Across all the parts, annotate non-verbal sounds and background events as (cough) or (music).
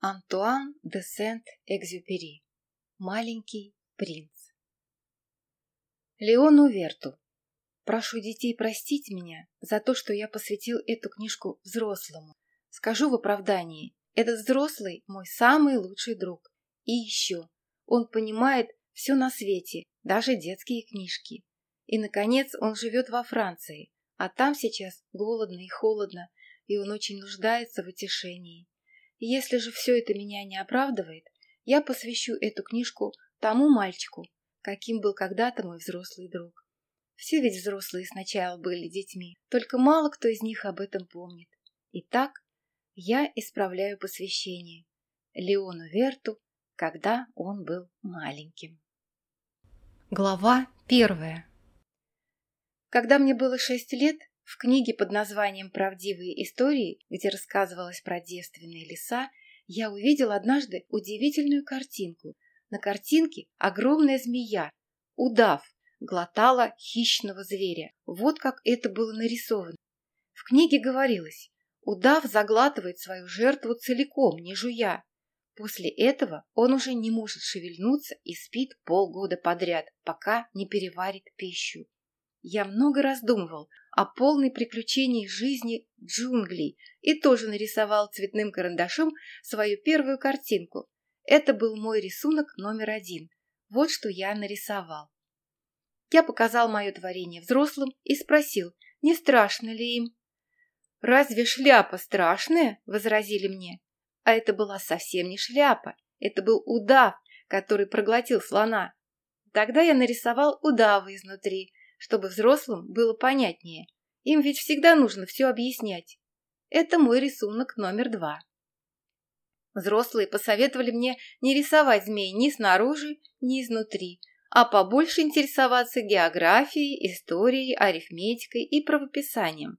Антуан де Сент-Экзюпери. Маленький принц. Леону Верту. Прошу детей простить меня за то, что я посвятил эту книжку взрослому. Скажу в оправдании, этот взрослый мой самый лучший друг. И еще, он понимает все на свете, даже детские книжки. И, наконец, он живет во Франции, а там сейчас голодно и холодно, и он очень нуждается в утешении. Если же все это меня не оправдывает, я посвящу эту книжку тому мальчику, каким был когда-то мой взрослый друг. Все ведь взрослые сначала были детьми, только мало кто из них об этом помнит. Итак, я исправляю посвящение Леону Верту, когда он был маленьким. Глава первая Когда мне было шесть лет, в книге под названием «Правдивые истории», где рассказывалось про девственные леса, я увидел однажды удивительную картинку. На картинке огромная змея, удав, глотала хищного зверя. Вот как это было нарисовано. В книге говорилось, удав заглатывает свою жертву целиком, не жуя. После этого он уже не может шевельнуться и спит полгода подряд, пока не переварит пищу. Я много раздумывал о полной приключении жизни джунглей и тоже нарисовал цветным карандашом свою первую картинку. Это был мой рисунок номер один. Вот что я нарисовал. Я показал мое творение взрослым и спросил, не страшно ли им. «Разве шляпа страшная?» – возразили мне. А это была совсем не шляпа, это был удав, который проглотил слона. Тогда я нарисовал удава изнутри, чтобы взрослым было понятнее. Им ведь всегда нужно все объяснять. Это мой рисунок номер два. Взрослые посоветовали мне не рисовать змей ни снаружи, ни изнутри, а побольше интересоваться географией, историей, арифметикой и правописанием.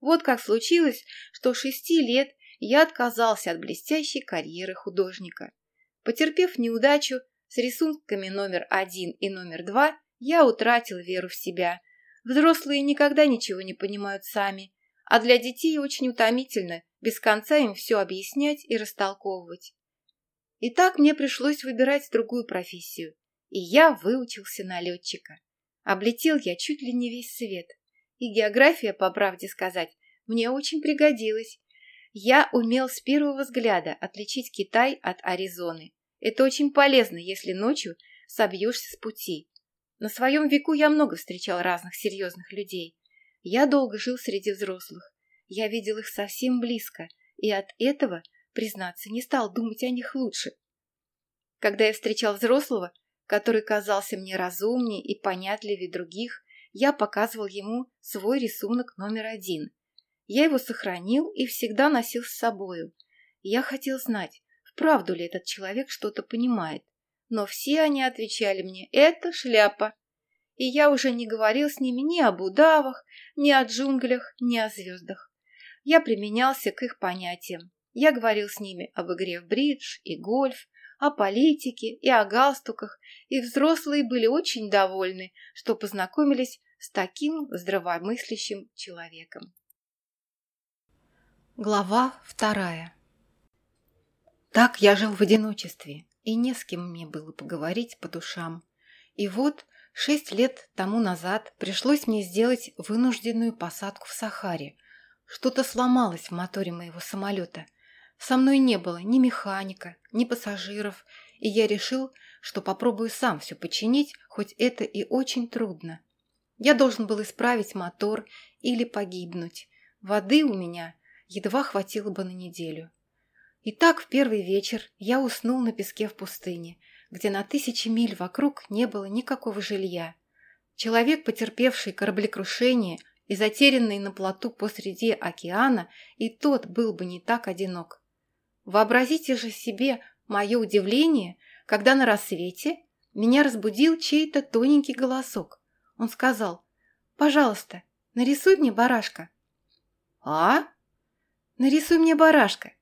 Вот как случилось, что шести лет я отказался от блестящей карьеры художника. Потерпев неудачу с рисунками номер один и номер два, я утратил веру в себя. Взрослые никогда ничего не понимают сами, а для детей очень утомительно без конца им все объяснять и растолковывать. И так мне пришлось выбирать другую профессию, и я выучился на летчика. Облетел я чуть ли не весь свет. И география, по правде сказать, мне очень пригодилась. Я умел с первого взгляда отличить Китай от Аризоны. Это очень полезно, если ночью собьешься с пути. На своем веку я много встречал разных серьезных людей. Я долго жил среди взрослых. Я видел их совсем близко, и от этого, признаться, не стал думать о них лучше. Когда я встречал взрослого, который казался мне разумнее и понятливее других, я показывал ему свой рисунок номер один. Я его сохранил и всегда носил с собою. Я хотел знать, вправду ли этот человек что-то понимает но все они отвечали мне «это шляпа». И я уже не говорил с ними ни об удавах, ни о джунглях, ни о звездах. Я применялся к их понятиям. Я говорил с ними об игре в бридж и гольф, о политике и о галстуках, и взрослые были очень довольны, что познакомились с таким здравомыслящим человеком. Глава вторая Так я жил в одиночестве, и не с кем мне было поговорить по душам. И вот шесть лет тому назад пришлось мне сделать вынужденную посадку в Сахаре. Что-то сломалось в моторе моего самолета. Со мной не было ни механика, ни пассажиров, и я решил, что попробую сам все починить, хоть это и очень трудно. Я должен был исправить мотор или погибнуть. Воды у меня едва хватило бы на неделю. И так в первый вечер я уснул на песке в пустыне, где на тысячи миль вокруг не было никакого жилья. Человек, потерпевший кораблекрушение и затерянный на плоту посреди океана, и тот был бы не так одинок. Вообразите же себе мое удивление, когда на рассвете меня разбудил чей-то тоненький голосок. Он сказал, «Пожалуйста, нарисуй мне барашка». «А?» «Нарисуй мне барашка»,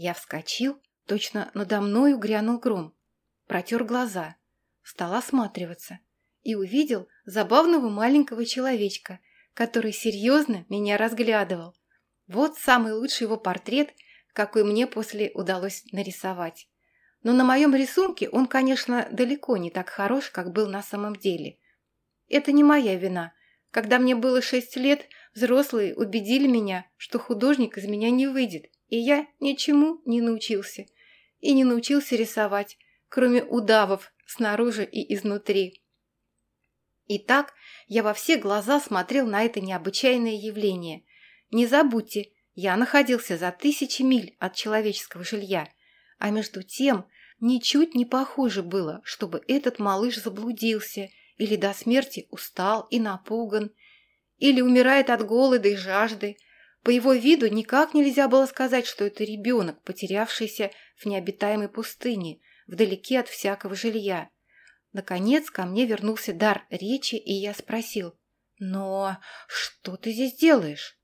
я вскочил, точно надо мною грянул гром. Протер глаза, стал осматриваться и увидел забавного маленького человечка, который серьезно меня разглядывал. Вот самый лучший его портрет, какой мне после удалось нарисовать. Но на моем рисунке он, конечно, далеко не так хорош, как был на самом деле. Это не моя вина. Когда мне было шесть лет, взрослые убедили меня, что художник из меня не выйдет, и я ничему не научился. И не научился рисовать, кроме удавов снаружи и изнутри. Итак, я во все глаза смотрел на это необычайное явление. Не забудьте, я находился за тысячи миль от человеческого жилья, а между тем ничуть не похоже было, чтобы этот малыш заблудился или до смерти устал и напуган, или умирает от голода и жажды. По его виду никак нельзя было сказать, что это ребенок, потерявшийся в необитаемой пустыне, вдалеке от всякого жилья. Наконец ко мне вернулся дар речи, и я спросил, «Но что ты здесь делаешь?»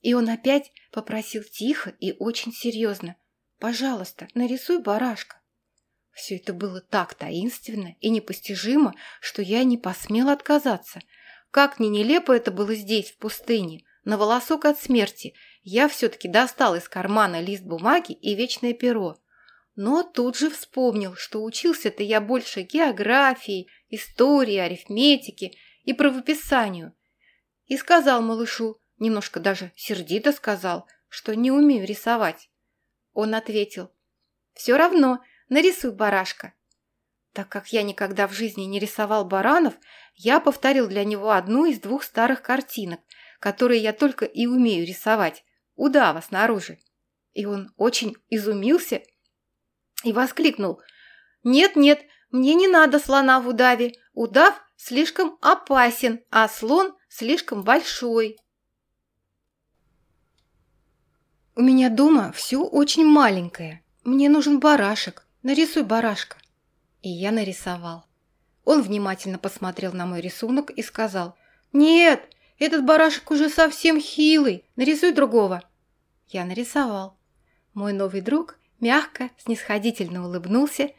И он опять попросил тихо и очень серьезно, «Пожалуйста, нарисуй барашка». Все это было так таинственно и непостижимо, что я не посмела отказаться. Как ни нелепо это было здесь, в пустыне, на волосок от смерти, я все-таки достал из кармана лист бумаги и вечное перо но тут же вспомнил, что учился-то я больше географии, истории, арифметики и правописанию. И сказал малышу, немножко даже сердито сказал, что не умею рисовать. Он ответил, «Все равно, нарисуй барашка». Так как я никогда в жизни не рисовал баранов, я повторил для него одну из двух старых картинок, которые я только и умею рисовать, удава снаружи. И он очень изумился и воскликнул «Нет-нет, мне не надо слона в удаве. Удав слишком опасен, а слон слишком большой». «У меня дома все очень маленькое. Мне нужен барашек. Нарисуй барашка». И я нарисовал. Он внимательно посмотрел на мой рисунок и сказал «Нет, этот барашек уже совсем хилый. Нарисуй другого». Я нарисовал. Мой новый друг мягко, снисходительно улыбнулся.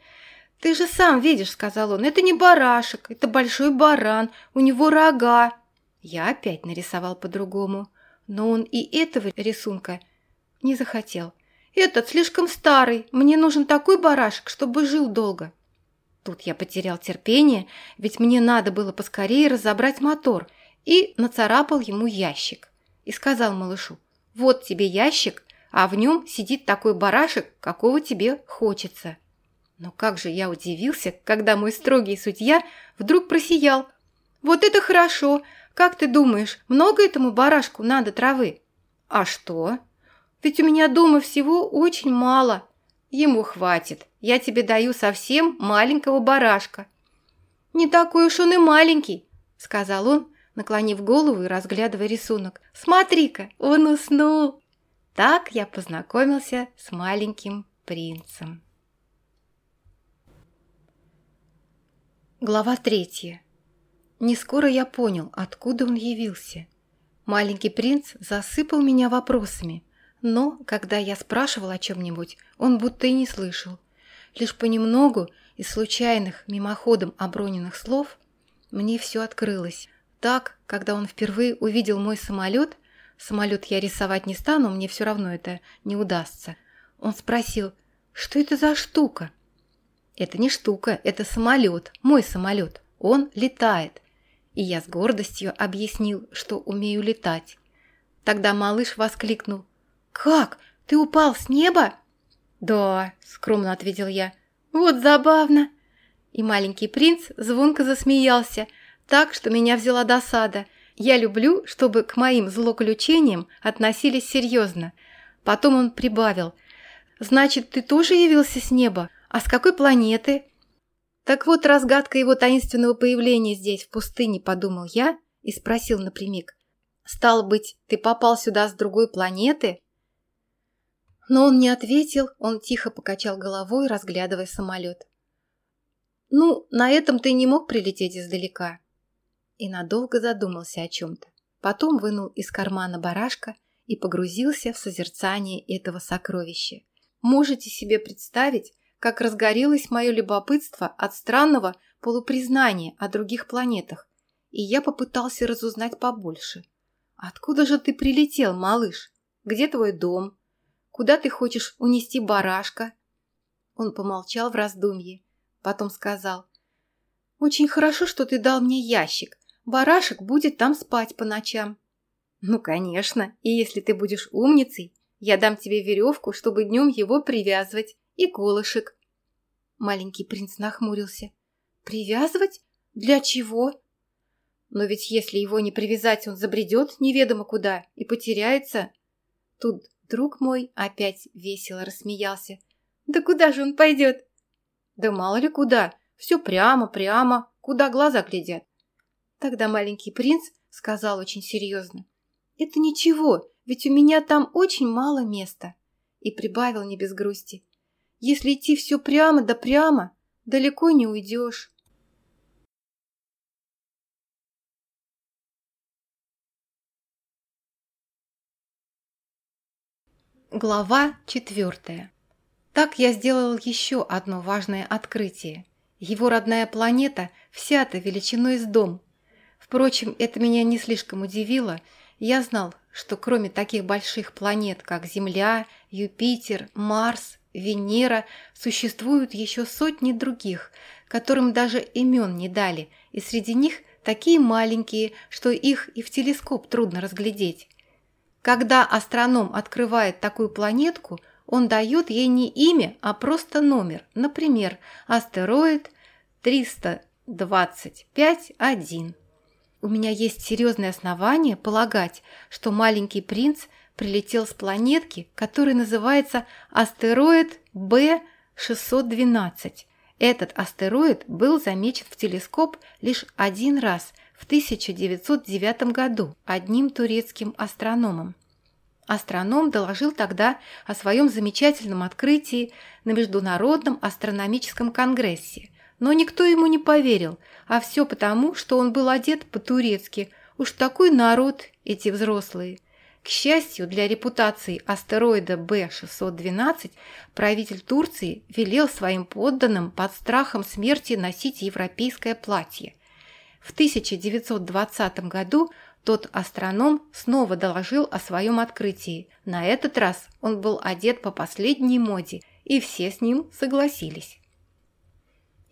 «Ты же сам видишь», — сказал он, — «это не барашек, это большой баран, у него рога». Я опять нарисовал по-другому, но он и этого рисунка не захотел. «Этот слишком старый, мне нужен такой барашек, чтобы жил долго». Тут я потерял терпение, ведь мне надо было поскорее разобрать мотор, и нацарапал ему ящик. И сказал малышу, «Вот тебе ящик, а в нем сидит такой барашек, какого тебе хочется. Но как же я удивился, когда мой строгий судья вдруг просиял. «Вот это хорошо! Как ты думаешь, много этому барашку надо травы?» «А что?» «Ведь у меня дома всего очень мало». «Ему хватит. Я тебе даю совсем маленького барашка». «Не такой уж он и маленький», — сказал он, наклонив голову и разглядывая рисунок. «Смотри-ка, он уснул». Так я познакомился с маленьким принцем. Глава третья. Не скоро я понял, откуда он явился. Маленький принц засыпал меня вопросами, но, когда я спрашивал о чем-нибудь, он будто и не слышал. Лишь понемногу из случайных, мимоходом оброненных слов мне все открылось. Так, когда он впервые увидел мой самолет, Самолет я рисовать не стану, мне все равно это не удастся. Он спросил, что это за штука? Это не штука, это самолет, мой самолет. Он летает. И я с гордостью объяснил, что умею летать. Тогда малыш воскликнул. «Как? Ты упал с неба?» «Да», — скромно ответил я. «Вот забавно!» И маленький принц звонко засмеялся, так, что меня взяла досада — я люблю, чтобы к моим злоключениям относились серьезно. Потом он прибавил. «Значит, ты тоже явился с неба? А с какой планеты?» Так вот, разгадка его таинственного появления здесь, в пустыне, подумал я и спросил напрямик. «Стало быть, ты попал сюда с другой планеты?» Но он не ответил, он тихо покачал головой, разглядывая самолет. «Ну, на этом ты не мог прилететь издалека и надолго задумался о чем-то. Потом вынул из кармана барашка и погрузился в созерцание этого сокровища. Можете себе представить, как разгорелось мое любопытство от странного полупризнания о других планетах, и я попытался разузнать побольше. «Откуда же ты прилетел, малыш? Где твой дом? куда ты хочешь унести барашка?» Он помолчал в раздумье, потом сказал. «Очень хорошо, что ты дал мне ящик. Барашек будет там спать по ночам». «Ну, конечно, и если ты будешь умницей, я дам тебе веревку, чтобы днем его привязывать, и колышек». Маленький принц нахмурился. «Привязывать? Для чего?» «Но ведь если его не привязать, он забредет неведомо куда и потеряется». Тут друг мой опять весело рассмеялся. «Да куда же он пойдет?» «Да мало ли куда. Все прямо, прямо, куда глаза глядят». Тогда маленький принц сказал очень серьезно. «Это ничего, ведь у меня там очень мало места». И прибавил не без грусти. «Если идти все прямо да прямо, далеко не уйдешь». Глава четвертая. Так я сделал еще одно важное открытие. Его родная планета вся-то величиной с дом. Впрочем, это меня не слишком удивило – я знал, что кроме таких больших планет, как Земля, Юпитер, Марс, Венера, существуют еще сотни других, которым даже имен не дали, и среди них такие маленькие, что их и в телескоп трудно разглядеть. Когда астроном открывает такую планетку, он дает ей не имя, а просто номер, например, астероид 325-1. У меня есть серьезные основания полагать, что маленький принц прилетел с планетки, которая называется астероид Б-612. Этот астероид был замечен в телескоп лишь один раз в 1909 году одним турецким астрономом. Астроном доложил тогда о своем замечательном открытии на Международном астрономическом конгрессе. Но никто ему не поверил, а все потому, что он был одет по-турецки. Уж такой народ эти взрослые. К счастью, для репутации астероида Б-612 правитель Турции велел своим подданным под страхом смерти носить европейское платье. В 1920 году тот астроном снова доложил о своем открытии. На этот раз он был одет по последней моде, и все с ним согласились.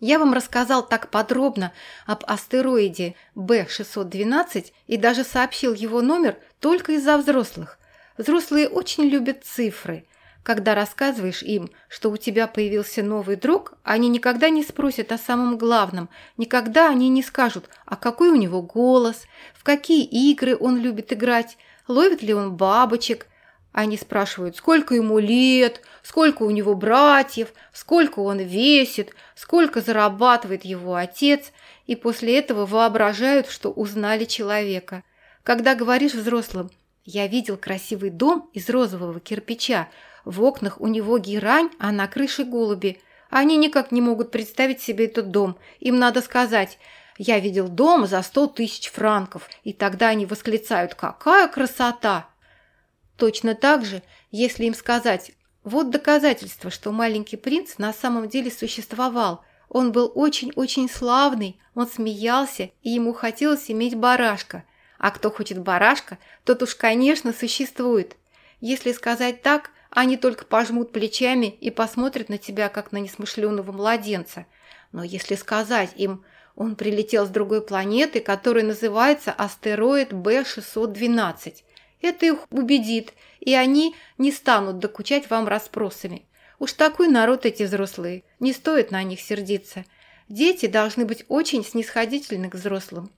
Я вам рассказал так подробно об астероиде Б-612 и даже сообщил его номер только из-за взрослых. Взрослые очень любят цифры. Когда рассказываешь им, что у тебя появился новый друг, они никогда не спросят о самом главном, никогда они не скажут, а какой у него голос, в какие игры он любит играть, ловит ли он бабочек, они спрашивают, сколько ему лет, сколько у него братьев, сколько он весит, сколько зарабатывает его отец, и после этого воображают, что узнали человека. Когда говоришь взрослым «Я видел красивый дом из розового кирпича, в окнах у него герань, а на крыше голуби», они никак не могут представить себе этот дом. Им надо сказать «Я видел дом за сто тысяч франков», и тогда они восклицают «Какая красота!» Точно так же, если им сказать «Вот доказательство, что маленький принц на самом деле существовал», он был очень-очень славный, он смеялся, и ему хотелось иметь барашка. А кто хочет барашка, тот уж, конечно, существует. Если сказать так, они только пожмут плечами и посмотрят на тебя, как на несмышленого младенца. Но если сказать им, он прилетел с другой планеты, которая называется астероид Б-612, это их убедит, и они не станут докучать вам расспросами. Уж такой народ эти взрослые, не стоит на них сердиться. Дети должны быть очень снисходительны к взрослым.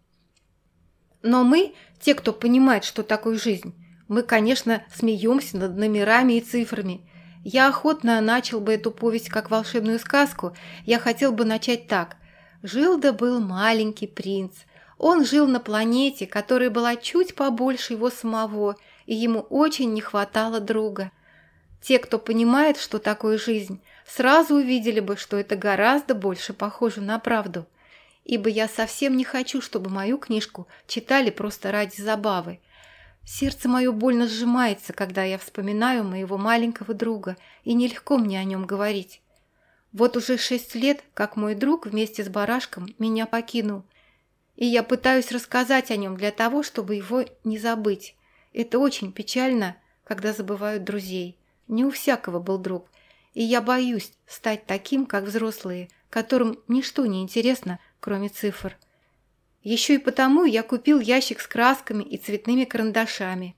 Но мы, те, кто понимает, что такое жизнь, мы, конечно, смеемся над номерами и цифрами. Я охотно начал бы эту повесть как волшебную сказку. Я хотел бы начать так. Жил да был маленький принц – он жил на планете, которая была чуть побольше его самого, и ему очень не хватало друга. Те, кто понимает, что такое жизнь, сразу увидели бы, что это гораздо больше похоже на правду. Ибо я совсем не хочу, чтобы мою книжку читали просто ради забавы. Сердце мое больно сжимается, когда я вспоминаю моего маленького друга, и нелегко мне о нем говорить. Вот уже шесть лет, как мой друг вместе с барашком меня покинул, и я пытаюсь рассказать о нем для того, чтобы его не забыть. Это очень печально, когда забывают друзей. Не у всякого был друг. И я боюсь стать таким, как взрослые, которым ничто не интересно, кроме цифр. Еще и потому я купил ящик с красками и цветными карандашами.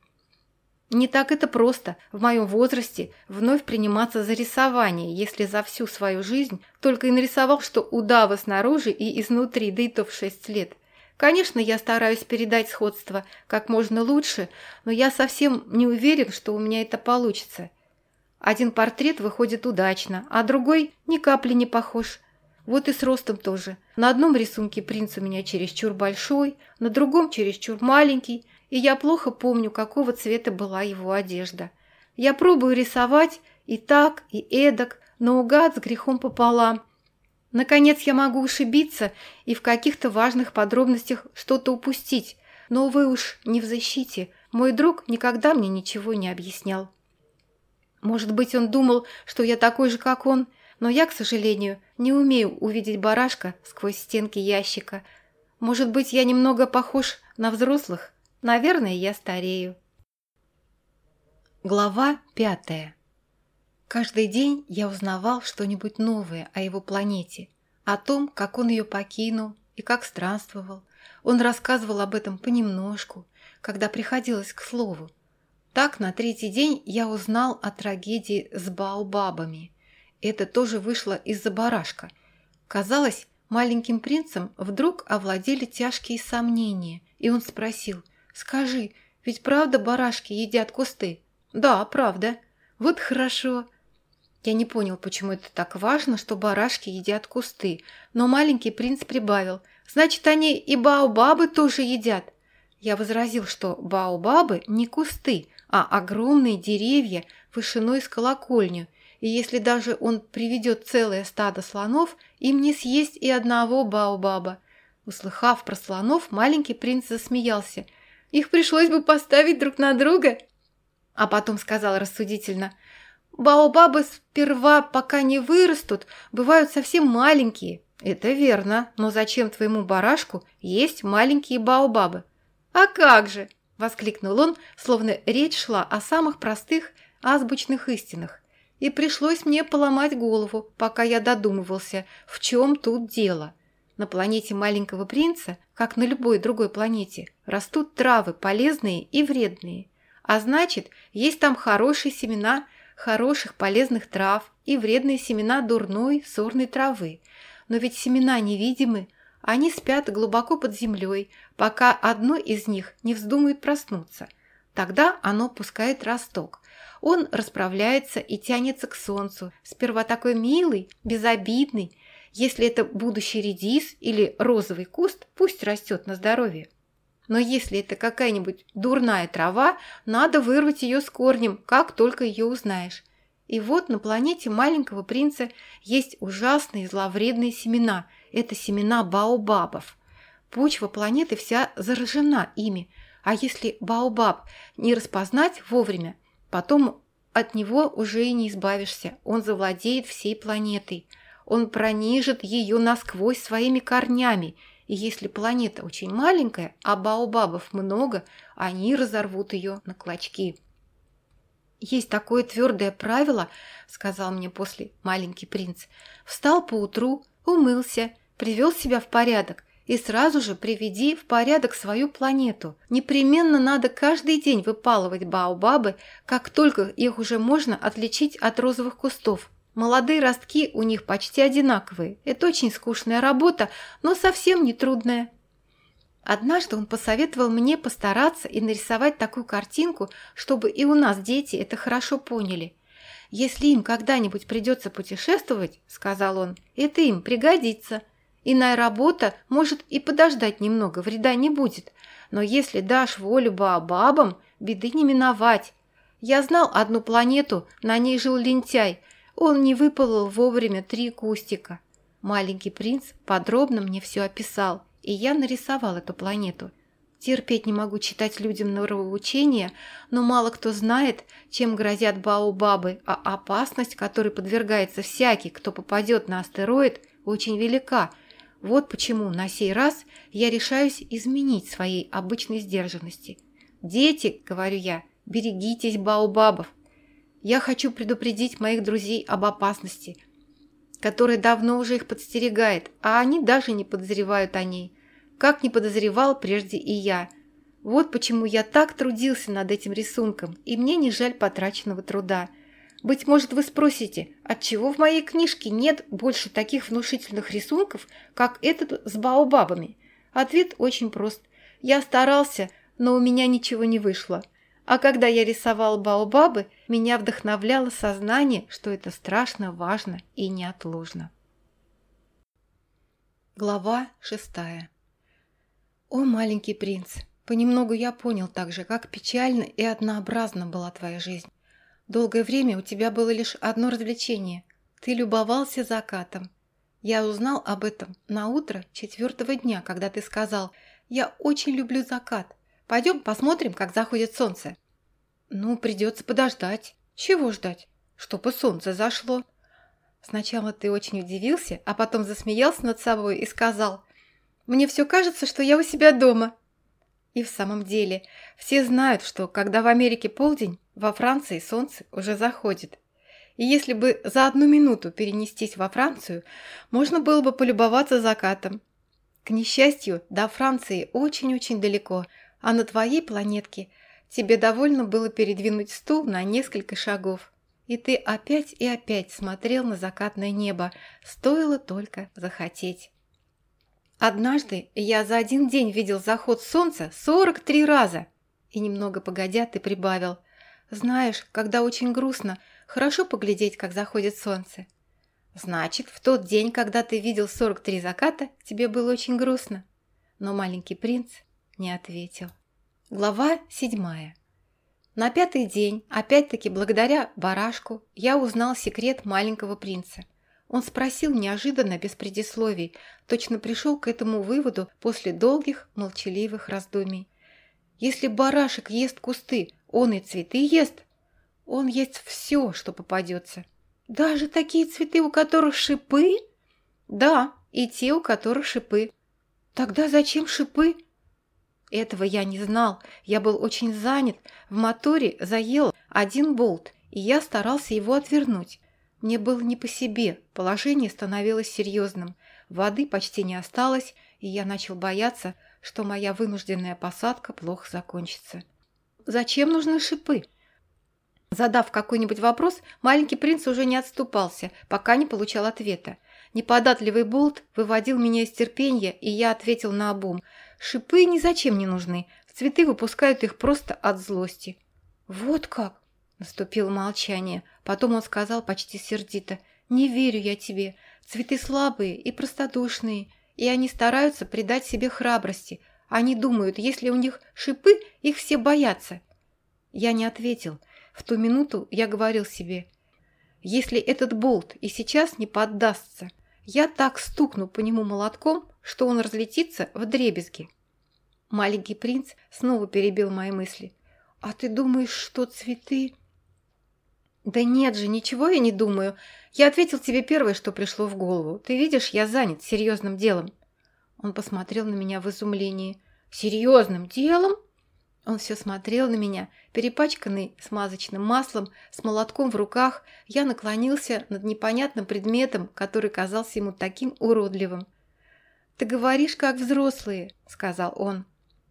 Не так это просто в моем возрасте вновь приниматься за рисование, если за всю свою жизнь только и нарисовал, что удава снаружи и изнутри, да и то в шесть лет. Конечно, я стараюсь передать сходство как можно лучше, но я совсем не уверен, что у меня это получится. Один портрет выходит удачно, а другой ни капли не похож. Вот и с ростом тоже. На одном рисунке принц у меня чересчур большой, на другом чересчур маленький, и я плохо помню, какого цвета была его одежда. Я пробую рисовать и так, и эдак, наугад с грехом пополам. Наконец я могу ошибиться и в каких-то важных подробностях что-то упустить, но вы уж не в защите. Мой друг никогда мне ничего не объяснял. Может быть, он думал, что я такой же, как он, но я, к сожалению, не умею увидеть барашка сквозь стенки ящика. Может быть, я немного похож на взрослых? Наверное, я старею. Глава пятая. Каждый день я узнавал что-нибудь новое о его планете, о том, как он ее покинул и как странствовал. Он рассказывал об этом понемножку, когда приходилось к слову. Так на третий день я узнал о трагедии с Баобабами. Это тоже вышло из-за барашка. Казалось, маленьким принцем вдруг овладели тяжкие сомнения, и он спросил, «Скажи, ведь правда барашки едят кусты?» «Да, правда». «Вот хорошо». Я не понял, почему это так важно, что барашки едят кусты, но маленький принц прибавил, «Значит, они и баобабы тоже едят». Я возразил, что баобабы не кусты, а огромные деревья вышиной с колокольню, и если даже он приведет целое стадо слонов, им не съесть и одного баобаба. Услыхав про слонов, маленький принц засмеялся. Их пришлось бы поставить друг на друга. А потом сказал рассудительно, «Баобабы сперва, пока не вырастут, бывают совсем маленькие». «Это верно, но зачем твоему барашку есть маленькие баобабы?» «А как же!» – воскликнул он, словно речь шла о самых простых азбучных истинах. И пришлось мне поломать голову, пока я додумывался, в чем тут дело. На планете маленького принца, как на любой другой планете, растут травы полезные и вредные. А значит, есть там хорошие семена хороших полезных трав и вредные семена дурной сорной травы. Но ведь семена невидимы, они спят глубоко под землей, пока одно из них не вздумает проснуться. Тогда оно пускает росток. Он расправляется и тянется к солнцу. Сперва такой милый, безобидный. Если это будущий редис или розовый куст, пусть растет на здоровье. Но если это какая-нибудь дурная трава, надо вырвать ее с корнем, как только ее узнаешь. И вот на планете маленького принца есть ужасные зловредные семена. Это семена баобабов. Почва планеты вся заражена ими. А если баобаб не распознать вовремя, потом от него уже и не избавишься. Он завладеет всей планетой. Он пронижит ее насквозь своими корнями. И если планета очень маленькая, а баобабов много, они разорвут ее на клочки. «Есть такое твердое правило», — сказал мне после маленький принц. «Встал поутру, умылся, привел себя в порядок и сразу же приведи в порядок свою планету. Непременно надо каждый день выпалывать баобабы, как только их уже можно отличить от розовых кустов. Молодые ростки у них почти одинаковые. Это очень скучная работа, но совсем не трудная. Однажды он посоветовал мне постараться и нарисовать такую картинку, чтобы и у нас дети это хорошо поняли. «Если им когда-нибудь придется путешествовать, — сказал он, — это им пригодится. Иная работа может и подождать немного, вреда не будет. Но если дашь волю баобабам, беды не миновать. Я знал одну планету, на ней жил лентяй. Он не выпалил вовремя три кустика. Маленький принц подробно мне все описал и я нарисовал эту планету. Терпеть не могу читать людям норовоучения, но мало кто знает, чем грозят баобабы, а опасность, которой подвергается всякий, кто попадет на астероид, очень велика. Вот почему на сей раз я решаюсь изменить своей обычной сдержанности. «Дети», — говорю я, — «берегитесь баобабов». Я хочу предупредить моих друзей об опасности, которая давно уже их подстерегает, а они даже не подозревают о ней, как не подозревал прежде и я. Вот почему я так трудился над этим рисунком, и мне не жаль потраченного труда. Быть может, вы спросите, отчего в моей книжке нет больше таких внушительных рисунков, как этот с баобабами? Ответ очень прост. Я старался, но у меня ничего не вышло. А когда я рисовал баобабы, меня вдохновляло сознание, что это страшно важно и неотложно. Глава шестая «О, маленький принц, понемногу я понял также, как печально и однообразна была твоя жизнь. Долгое время у тебя было лишь одно развлечение – ты любовался закатом. Я узнал об этом на утро четвертого дня, когда ты сказал «Я очень люблю закат, Пойдем посмотрим, как заходит солнце». «Ну, придется подождать». «Чего ждать?» «Чтобы солнце зашло». Сначала ты очень удивился, а потом засмеялся над собой и сказал, «Мне все кажется, что я у себя дома». И в самом деле, все знают, что когда в Америке полдень, во Франции солнце уже заходит. И если бы за одну минуту перенестись во Францию, можно было бы полюбоваться закатом. К несчастью, до Франции очень-очень далеко – а на твоей планетке тебе довольно было передвинуть стул на несколько шагов. И ты опять и опять смотрел на закатное небо, стоило только захотеть. Однажды я за один день видел заход солнца 43 раза. И немного погодя ты прибавил. Знаешь, когда очень грустно, хорошо поглядеть, как заходит солнце. Значит, в тот день, когда ты видел 43 заката, тебе было очень грустно. Но маленький принц не ответил. Глава седьмая. На пятый день, опять-таки благодаря барашку, я узнал секрет маленького принца. Он спросил неожиданно, без предисловий, точно пришел к этому выводу после долгих молчаливых раздумий. Если барашек ест кусты, он и цветы ест. Он ест все, что попадется. Даже такие цветы, у которых шипы? Да, и те, у которых шипы. Тогда зачем шипы? Этого я не знал. Я был очень занят. В моторе заел один болт, и я старался его отвернуть. Мне было не по себе, положение становилось серьезным. Воды почти не осталось, и я начал бояться, что моя вынужденная посадка плохо закончится. «Зачем нужны шипы?» Задав какой-нибудь вопрос, маленький принц уже не отступался, пока не получал ответа. Неподатливый болт выводил меня из терпения, и я ответил на обум – Шипы ни зачем не нужны. Цветы выпускают их просто от злости. Вот как? Наступило молчание. Потом он сказал почти сердито. Не верю я тебе. Цветы слабые и простодушные. И они стараются придать себе храбрости. Они думают, если у них шипы, их все боятся. Я не ответил. В ту минуту я говорил себе. Если этот болт и сейчас не поддастся, я так стукну по нему молотком, что он разлетится в дребезги. Маленький принц снова перебил мои мысли. «А ты думаешь, что цветы...» «Да нет же, ничего я не думаю. Я ответил тебе первое, что пришло в голову. Ты видишь, я занят серьезным делом». Он посмотрел на меня в изумлении. «Серьезным делом?» Он все смотрел на меня, перепачканный смазочным маслом, с молотком в руках. Я наклонился над непонятным предметом, который казался ему таким уродливым. «Ты говоришь, как взрослые», — сказал он.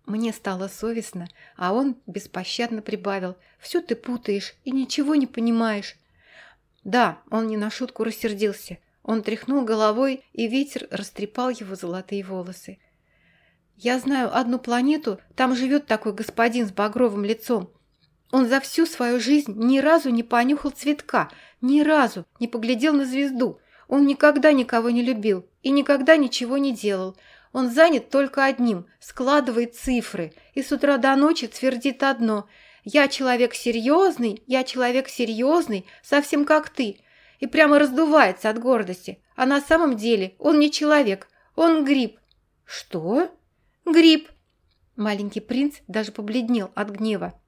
Мне стало совестно, а он беспощадно прибавил. «Все ты путаешь и ничего не понимаешь». Да, он не на шутку рассердился. Он тряхнул головой, и ветер растрепал его золотые волосы. Я знаю одну планету, там живет такой господин с багровым лицом. Он за всю свою жизнь ни разу не понюхал цветка, ни разу не поглядел на звезду. Он никогда никого не любил и никогда ничего не делал. Он занят только одним – складывает цифры, и с утра до ночи твердит одно – «Я человек серьезный, я человек серьезный, совсем как ты», и прямо раздувается от гордости. А на самом деле он не человек, он гриб. «Что?» Гриб!» Маленький принц даже побледнел от гнева.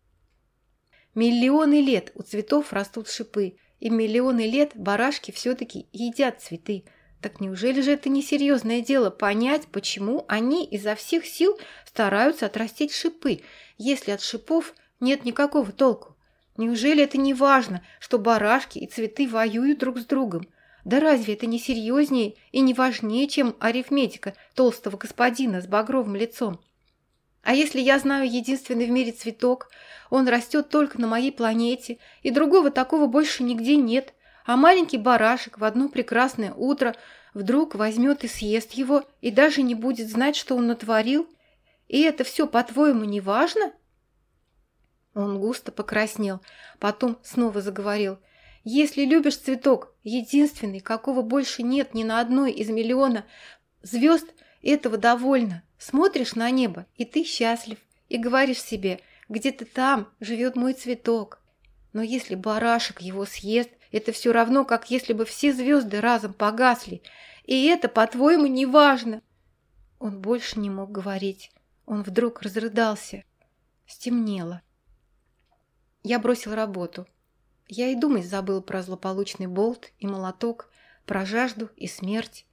Миллионы лет у цветов растут шипы, и миллионы лет барашки все-таки едят цветы. Так неужели же это несерьезное дело понять, почему они изо всех сил стараются отрастить шипы, если от шипов нет никакого толку? Неужели это не важно, что барашки и цветы воюют друг с другом? Да разве это не серьезнее и не важнее, чем арифметика толстого господина с багровым лицом? А если я знаю единственный в мире цветок, он растет только на моей планете, и другого такого больше нигде нет, а маленький барашек в одно прекрасное утро вдруг возьмет и съест его, и даже не будет знать, что он натворил? И это все, по-твоему, не важно?» Он густо покраснел, потом снова заговорил. «Если любишь цветок, единственный, какого больше нет ни на одной из миллиона звезд, этого довольно. Смотришь на небо, и ты счастлив, и говоришь себе, где-то там живет мой цветок. Но если барашек его съест, это все равно, как если бы все звезды разом погасли. И это, по-твоему, не важно». Он больше не мог говорить. Он вдруг разрыдался. Стемнело. Я бросил работу. Я и думать забыл про злополучный болт и молоток, про жажду и смерть.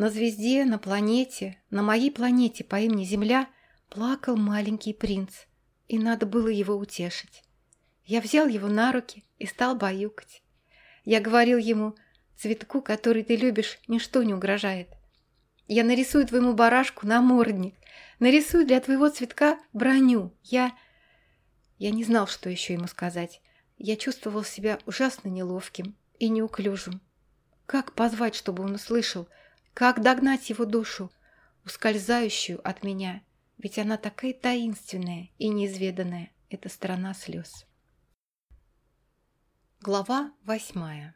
На звезде, на планете, на моей планете по имени Земля плакал маленький принц, и надо было его утешить. Я взял его на руки и стал баюкать. Я говорил ему, цветку, который ты любишь, ничто не угрожает. Я нарисую твоему барашку намордник, нарисую для твоего цветка броню. Я... Я не знал, что еще ему сказать. Я чувствовал себя ужасно неловким и неуклюжим. Как позвать, чтобы он услышал? Как догнать его душу, ускользающую от меня? Ведь она такая таинственная и неизведанная, эта страна слез. Глава восьмая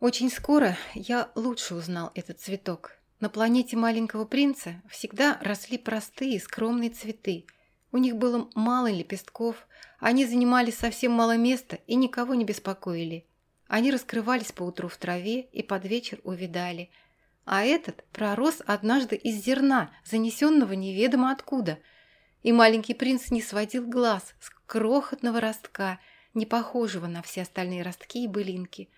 Очень скоро я лучше узнал этот цветок. На планете маленького принца всегда росли простые скромные цветы – у них было мало лепестков, они занимали совсем мало места и никого не беспокоили. Они раскрывались поутру в траве и под вечер увидали. А этот пророс однажды из зерна, занесенного неведомо откуда. И маленький принц не сводил глаз с крохотного ростка, не похожего на все остальные ростки и былинки.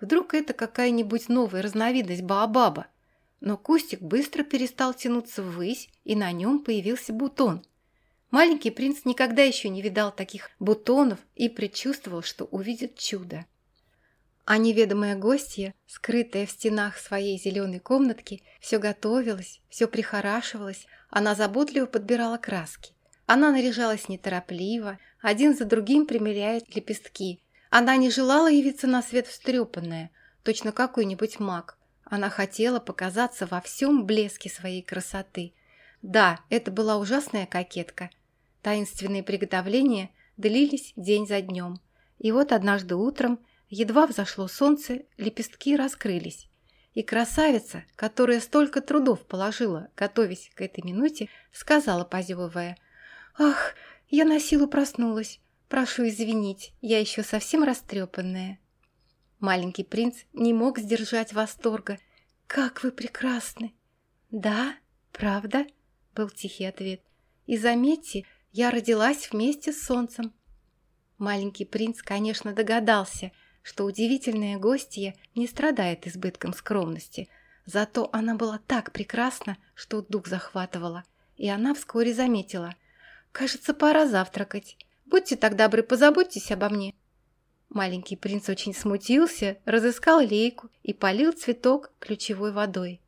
Вдруг это какая-нибудь новая разновидность баобаба. Но кустик быстро перестал тянуться ввысь, и на нем появился бутон – Маленький принц никогда еще не видал таких бутонов и предчувствовал, что увидит чудо. А неведомая гостья, скрытая в стенах своей зеленой комнатки, все готовилась, все прихорашивалась, она заботливо подбирала краски. Она наряжалась неторопливо, один за другим примеряет лепестки. Она не желала явиться на свет встрепанная, точно какой-нибудь маг. Она хотела показаться во всем блеске своей красоты. Да, это была ужасная кокетка – Таинственные приготовления длились день за днем. И вот однажды утром, едва взошло солнце, лепестки раскрылись. И красавица, которая столько трудов положила, готовясь к этой минуте, сказала, позевывая, «Ах, я на силу проснулась. Прошу извинить, я еще совсем растрепанная». Маленький принц не мог сдержать восторга. «Как вы прекрасны!» «Да, правда?» — был тихий ответ. «И заметьте, я родилась вместе с солнцем. Маленький принц, конечно, догадался, что удивительная гостья не страдает избытком скромности, зато она была так прекрасна, что дух захватывала, и она вскоре заметила. «Кажется, пора завтракать. Будьте так добры, позаботьтесь обо мне». Маленький принц очень смутился, разыскал лейку и полил цветок ключевой водой.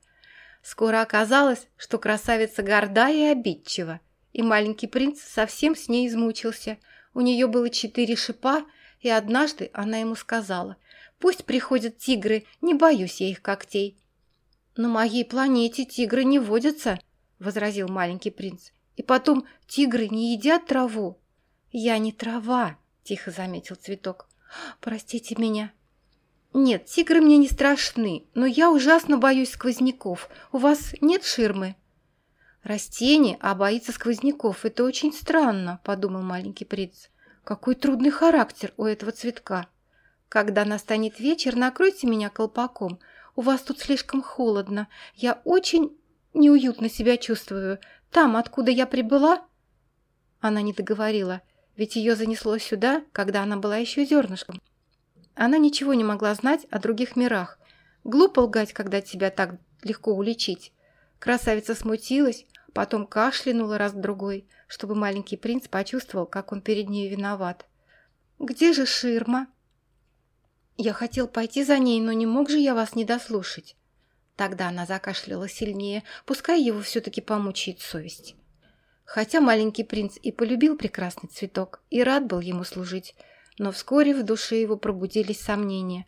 Скоро оказалось, что красавица горда и обидчива, и маленький принц совсем с ней измучился. У нее было четыре шипа, и однажды она ему сказала, «Пусть приходят тигры, не боюсь я их когтей». «На моей планете тигры не водятся», — возразил маленький принц. «И потом, тигры не едят траву». «Я не трава», — тихо заметил цветок. «Простите меня». «Нет, тигры мне не страшны, но я ужасно боюсь сквозняков. У вас нет ширмы?» «Растение, а боится сквозняков. Это очень странно», – подумал маленький принц. «Какой трудный характер у этого цветка. Когда настанет вечер, накройте меня колпаком. У вас тут слишком холодно. Я очень неуютно себя чувствую. Там, откуда я прибыла?» Она не договорила, ведь ее занесло сюда, когда она была еще зернышком. Она ничего не могла знать о других мирах. Глупо лгать, когда тебя так легко уличить. Красавица смутилась, потом кашлянула раз-другой, чтобы маленький принц почувствовал, как он перед ней виноват. «Где же ширма?» «Я хотел пойти за ней, но не мог же я вас не дослушать». Тогда она закашляла сильнее, пускай его все-таки помучает совесть. Хотя маленький принц и полюбил прекрасный цветок, и рад был ему служить, но вскоре в душе его пробудились сомнения.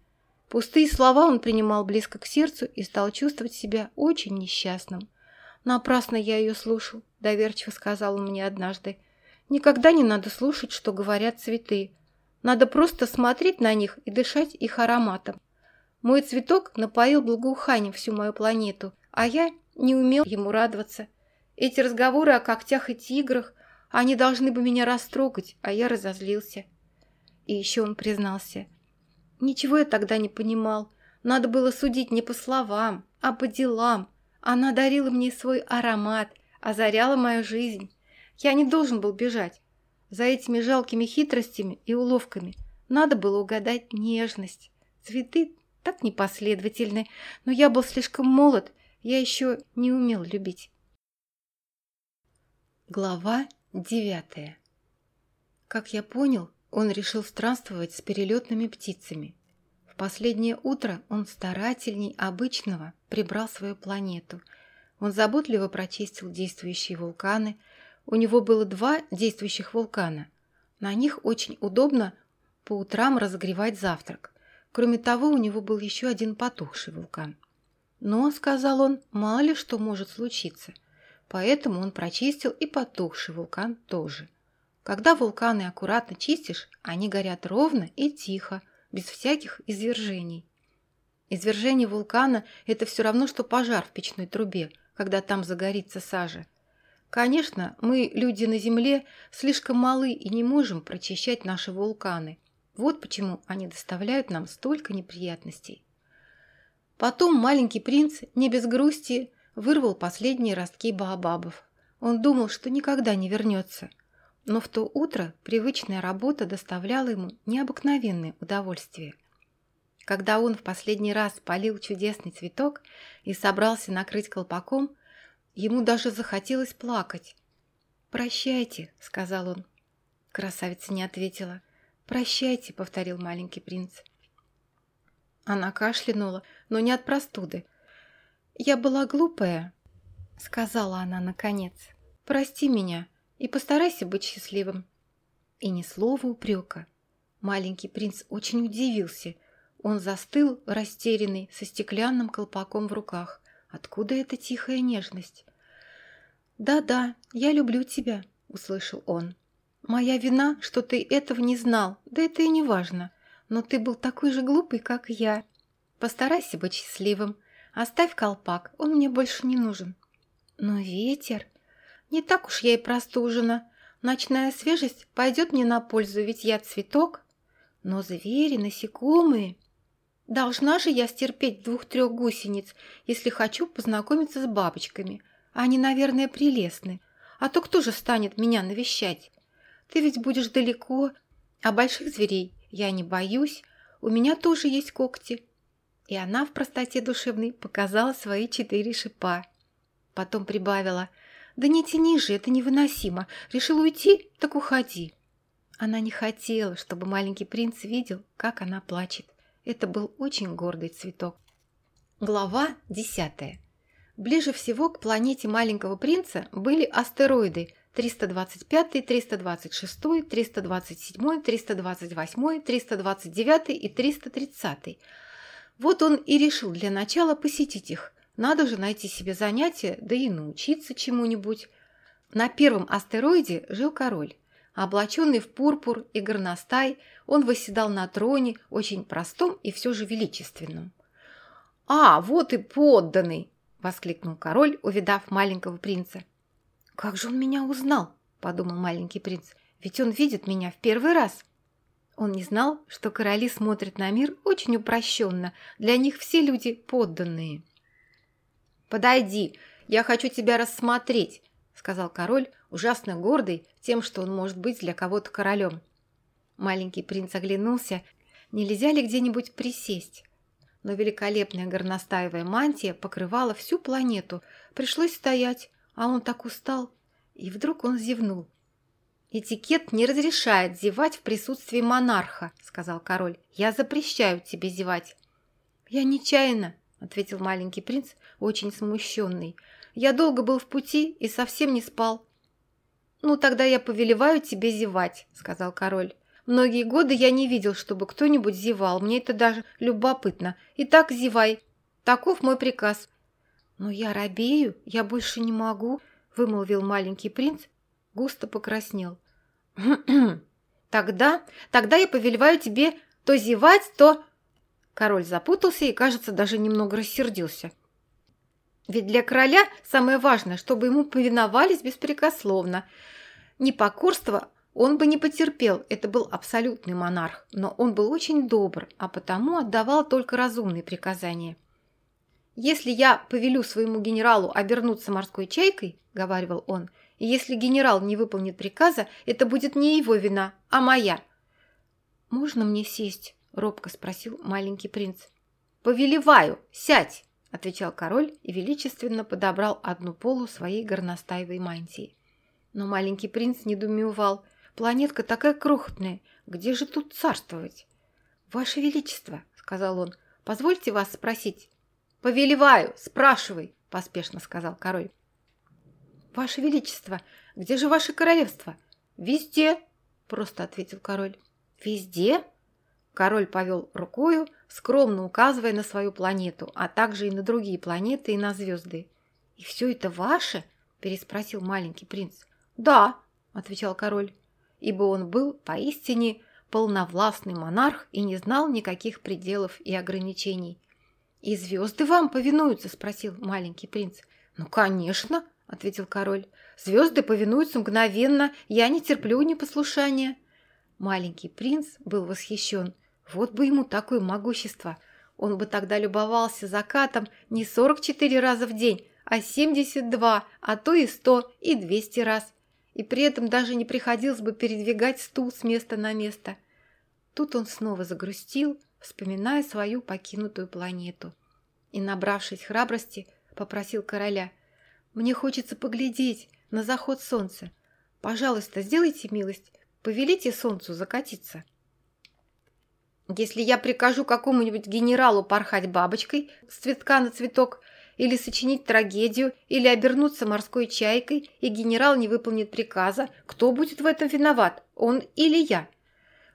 Пустые слова он принимал близко к сердцу и стал чувствовать себя очень несчастным. «Напрасно я ее слушал», — доверчиво сказал он мне однажды. «Никогда не надо слушать, что говорят цветы. Надо просто смотреть на них и дышать их ароматом. Мой цветок напоил благоуханием всю мою планету, а я не умел ему радоваться. Эти разговоры о когтях и тиграх, они должны бы меня растрогать, а я разозлился». И еще он признался. «Ничего я тогда не понимал. Надо было судить не по словам, а по делам. Она дарила мне свой аромат, озаряла мою жизнь. Я не должен был бежать. За этими жалкими хитростями и уловками надо было угадать нежность. Цветы так непоследовательны, но я был слишком молод, я еще не умел любить. Глава девятая Как я понял, он решил странствовать с перелетными птицами. Последнее утро он старательней обычного прибрал свою планету. Он заботливо прочистил действующие вулканы. У него было два действующих вулкана. На них очень удобно по утрам разогревать завтрак. Кроме того, у него был еще один потухший вулкан. Но, сказал он, мало ли что может случиться. Поэтому он прочистил и потухший вулкан тоже. Когда вулканы аккуратно чистишь, они горят ровно и тихо, без всяких извержений. Извержение вулкана – это все равно, что пожар в печной трубе, когда там загорится сажа. Конечно, мы, люди на Земле, слишком малы и не можем прочищать наши вулканы. Вот почему они доставляют нам столько неприятностей. Потом маленький принц, не без грусти, вырвал последние ростки баобабов. Он думал, что никогда не вернется – но в то утро привычная работа доставляла ему необыкновенное удовольствие. Когда он в последний раз полил чудесный цветок и собрался накрыть колпаком, ему даже захотелось плакать. «Прощайте», — сказал он. Красавица не ответила. «Прощайте», — повторил маленький принц. Она кашлянула, но не от простуды. «Я была глупая», — сказала она наконец. «Прости меня». И постарайся быть счастливым. И ни слова упрека. Маленький принц очень удивился. Он застыл, растерянный, со стеклянным колпаком в руках. Откуда эта тихая нежность? «Да-да, я люблю тебя», — услышал он. «Моя вина, что ты этого не знал, да это и не важно. Но ты был такой же глупый, как я. Постарайся быть счастливым. Оставь колпак, он мне больше не нужен». «Но ветер...» Не так уж я и простужена. Ночная свежесть пойдет мне на пользу, ведь я цветок. Но звери, насекомые... Должна же я стерпеть двух-трех гусениц, если хочу познакомиться с бабочками. Они, наверное, прелестны. А то кто же станет меня навещать? Ты ведь будешь далеко, а больших зверей я не боюсь. У меня тоже есть когти. И она в простоте душевной показала свои четыре шипа. Потом прибавила – «Да не тяни же, это невыносимо. Решил уйти? Так уходи». Она не хотела, чтобы маленький принц видел, как она плачет. Это был очень гордый цветок. Глава десятая. Ближе всего к планете маленького принца были астероиды 325, 326, 327, 328, 329 и 330. Вот он и решил для начала посетить их, надо же найти себе занятие, да и научиться чему-нибудь. На первом астероиде жил король. Облаченный в пурпур и горностай, он восседал на троне, очень простом и все же величественном. «А, вот и подданный!» – воскликнул король, увидав маленького принца. «Как же он меня узнал?» – подумал маленький принц. «Ведь он видит меня в первый раз». Он не знал, что короли смотрят на мир очень упрощенно. Для них все люди подданные. «Подойди, я хочу тебя рассмотреть», — сказал король, ужасно гордый тем, что он может быть для кого-то королем. Маленький принц оглянулся, нельзя ли где-нибудь присесть. Но великолепная горностаевая мантия покрывала всю планету. Пришлось стоять, а он так устал. И вдруг он зевнул. «Этикет не разрешает зевать в присутствии монарха», — сказал король. «Я запрещаю тебе зевать». «Я нечаянно», — ответил маленький принц, очень смущенный. «Я долго был в пути и совсем не спал». «Ну, тогда я повелеваю тебе зевать», — сказал король. «Многие годы я не видел, чтобы кто-нибудь зевал. Мне это даже любопытно. Итак, зевай. Таков мой приказ». «Но я робею, я больше не могу», — вымолвил маленький принц, густо покраснел. (clears throat) «Тогда, тогда я повелеваю тебе то зевать, то...» Король запутался и, кажется, даже немного рассердился. Ведь для короля самое важное, чтобы ему повиновались беспрекословно. Непокорство он бы не потерпел, это был абсолютный монарх, но он был очень добр, а потому отдавал только разумные приказания. «Если я повелю своему генералу обернуться морской чайкой, — говаривал он, — и если генерал не выполнит приказа, это будет не его вина, а моя». «Можно мне сесть?» — робко спросил маленький принц. «Повелеваю, сядь!» — отвечал король и величественно подобрал одну полу своей горностаевой мантии. Но маленький принц недоумевал. «Планетка такая крохотная, где же тут царствовать?» «Ваше Величество», — сказал он, — «позвольте вас спросить, «Повелеваю, спрашивай», – поспешно сказал король. «Ваше Величество, где же ваше королевство?» «Везде», – просто ответил король. «Везде?» Король повел рукою, скромно указывая на свою планету, а также и на другие планеты и на звезды. «И все это ваше?» – переспросил маленький принц. «Да», – отвечал король, ибо он был поистине полновластный монарх и не знал никаких пределов и ограничений. «И звезды вам повинуются?» – спросил маленький принц. «Ну, конечно!» – ответил король. «Звезды повинуются мгновенно, я не терплю непослушания». Маленький принц был восхищен. Вот бы ему такое могущество! Он бы тогда любовался закатом не 44 раза в день, а 72, а то и 100, и 200 раз. И при этом даже не приходилось бы передвигать стул с места на место. Тут он снова загрустил, вспоминая свою покинутую планету. И, набравшись храбрости, попросил короля, «Мне хочется поглядеть на заход солнца. Пожалуйста, сделайте милость, повелите солнцу закатиться». «Если я прикажу какому-нибудь генералу порхать бабочкой с цветка на цветок, или сочинить трагедию, или обернуться морской чайкой, и генерал не выполнит приказа, кто будет в этом виноват, он или я?»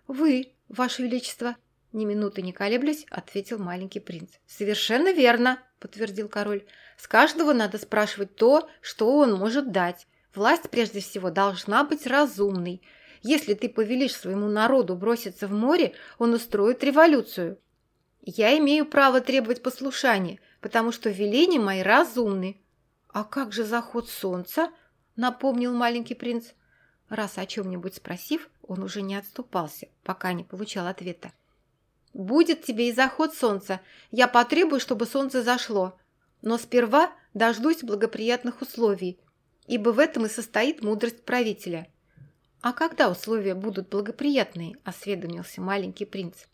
«Вы, Ваше Величество», ни минуты не колеблясь, ответил маленький принц. «Совершенно верно», — подтвердил король. «С каждого надо спрашивать то, что он может дать. Власть, прежде всего, должна быть разумной. Если ты повелишь своему народу броситься в море, он устроит революцию. Я имею право требовать послушания, потому что веления мои разумны». «А как же заход солнца?» — напомнил маленький принц. Раз о чем-нибудь спросив, он уже не отступался, пока не получал ответа. Будет тебе и заход солнца. Я потребую, чтобы солнце зашло. Но сперва дождусь благоприятных условий, ибо в этом и состоит мудрость правителя. А когда условия будут благоприятные, осведомился маленький принц.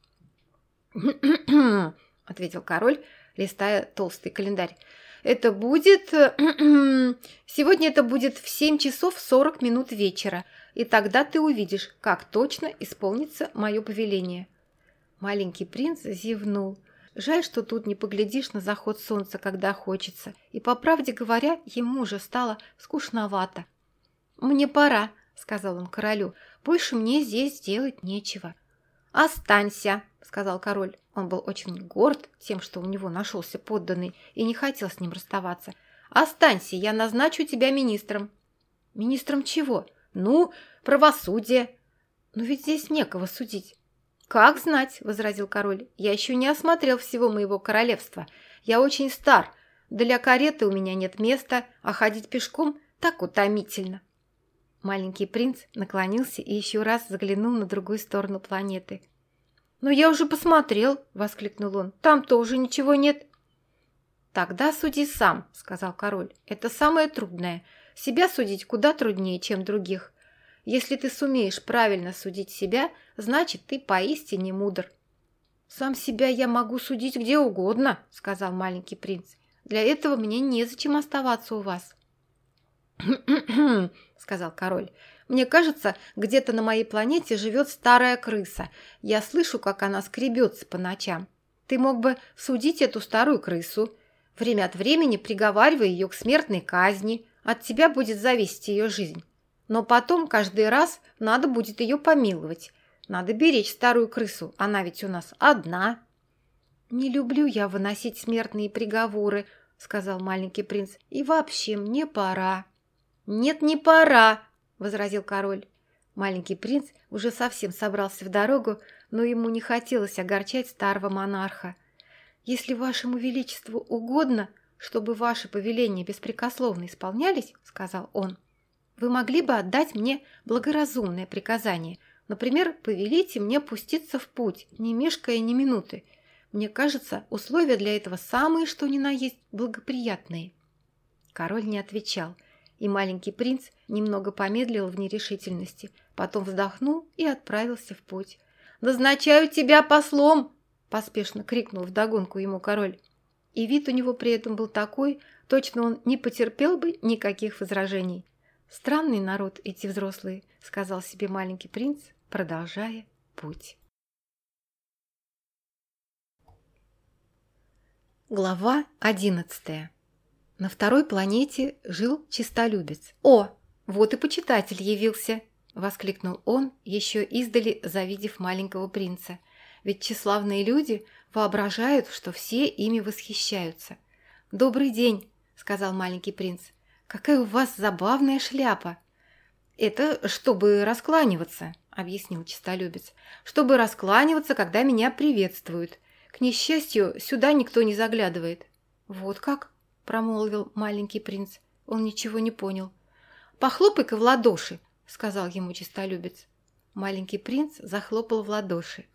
ответил король, листая толстый календарь. Это будет... (clears throat) Сегодня это будет в 7 часов 40 минут вечера, и тогда ты увидишь, как точно исполнится мое повеление. Маленький принц зевнул. Жаль, что тут не поглядишь на заход солнца, когда хочется. И, по правде говоря, ему уже стало скучновато. «Мне пора», — сказал он королю. «Больше мне здесь делать нечего». «Останься», — сказал король. Он был очень горд тем, что у него нашелся подданный, и не хотел с ним расставаться. «Останься, я назначу тебя министром». «Министром чего?» «Ну, правосудие». «Но ведь здесь некого судить». «Как знать», — возразил король, — «я еще не осмотрел всего моего королевства. Я очень стар. Для кареты у меня нет места, а ходить пешком так утомительно». Маленький принц наклонился и еще раз заглянул на другую сторону планеты. «Но я уже посмотрел», — воскликнул он, — «там тоже ничего нет». «Тогда суди сам», — сказал король. «Это самое трудное. Себя судить куда труднее, чем других. Если ты сумеешь правильно судить себя, значит, ты поистине мудр. «Сам себя я могу судить где угодно», — сказал маленький принц. «Для этого мне незачем оставаться у вас». (coughs) сказал король. «Мне кажется, где-то на моей планете живет старая крыса. Я слышу, как она скребется по ночам. Ты мог бы судить эту старую крысу, время от времени приговаривая ее к смертной казни. От тебя будет зависеть ее жизнь. Но потом каждый раз надо будет ее помиловать. Надо беречь старую крысу, она ведь у нас одна». «Не люблю я выносить смертные приговоры», — сказал маленький принц. «И вообще мне пора». «Нет, не пора», — возразил король. Маленький принц уже совсем собрался в дорогу, но ему не хотелось огорчать старого монарха. «Если вашему величеству угодно, чтобы ваши повеления беспрекословно исполнялись, — сказал он, — вы могли бы отдать мне благоразумное приказание. Например, повелите мне пуститься в путь, не мешкая ни минуты. Мне кажется, условия для этого самые, что ни на есть, благоприятные». Король не отвечал — и маленький принц немного помедлил в нерешительности, потом вздохнул и отправился в путь. «Назначаю тебя послом!» – поспешно крикнул вдогонку ему король. И вид у него при этом был такой, точно он не потерпел бы никаких возражений. «Странный народ эти взрослые», – сказал себе маленький принц, продолжая путь. Глава одиннадцатая на второй планете жил чистолюбец. «О, вот и почитатель явился!» – воскликнул он, еще издали завидев маленького принца. «Ведь тщеславные люди воображают, что все ими восхищаются». «Добрый день!» – сказал маленький принц. «Какая у вас забавная шляпа!» «Это чтобы раскланиваться», – объяснил чистолюбец. «Чтобы раскланиваться, когда меня приветствуют. К несчастью, сюда никто не заглядывает». «Вот как?» Промолвил маленький принц. Он ничего не понял. «Похлопай-ка в ладоши», — сказал ему чистолюбец. Маленький принц захлопал в ладоши.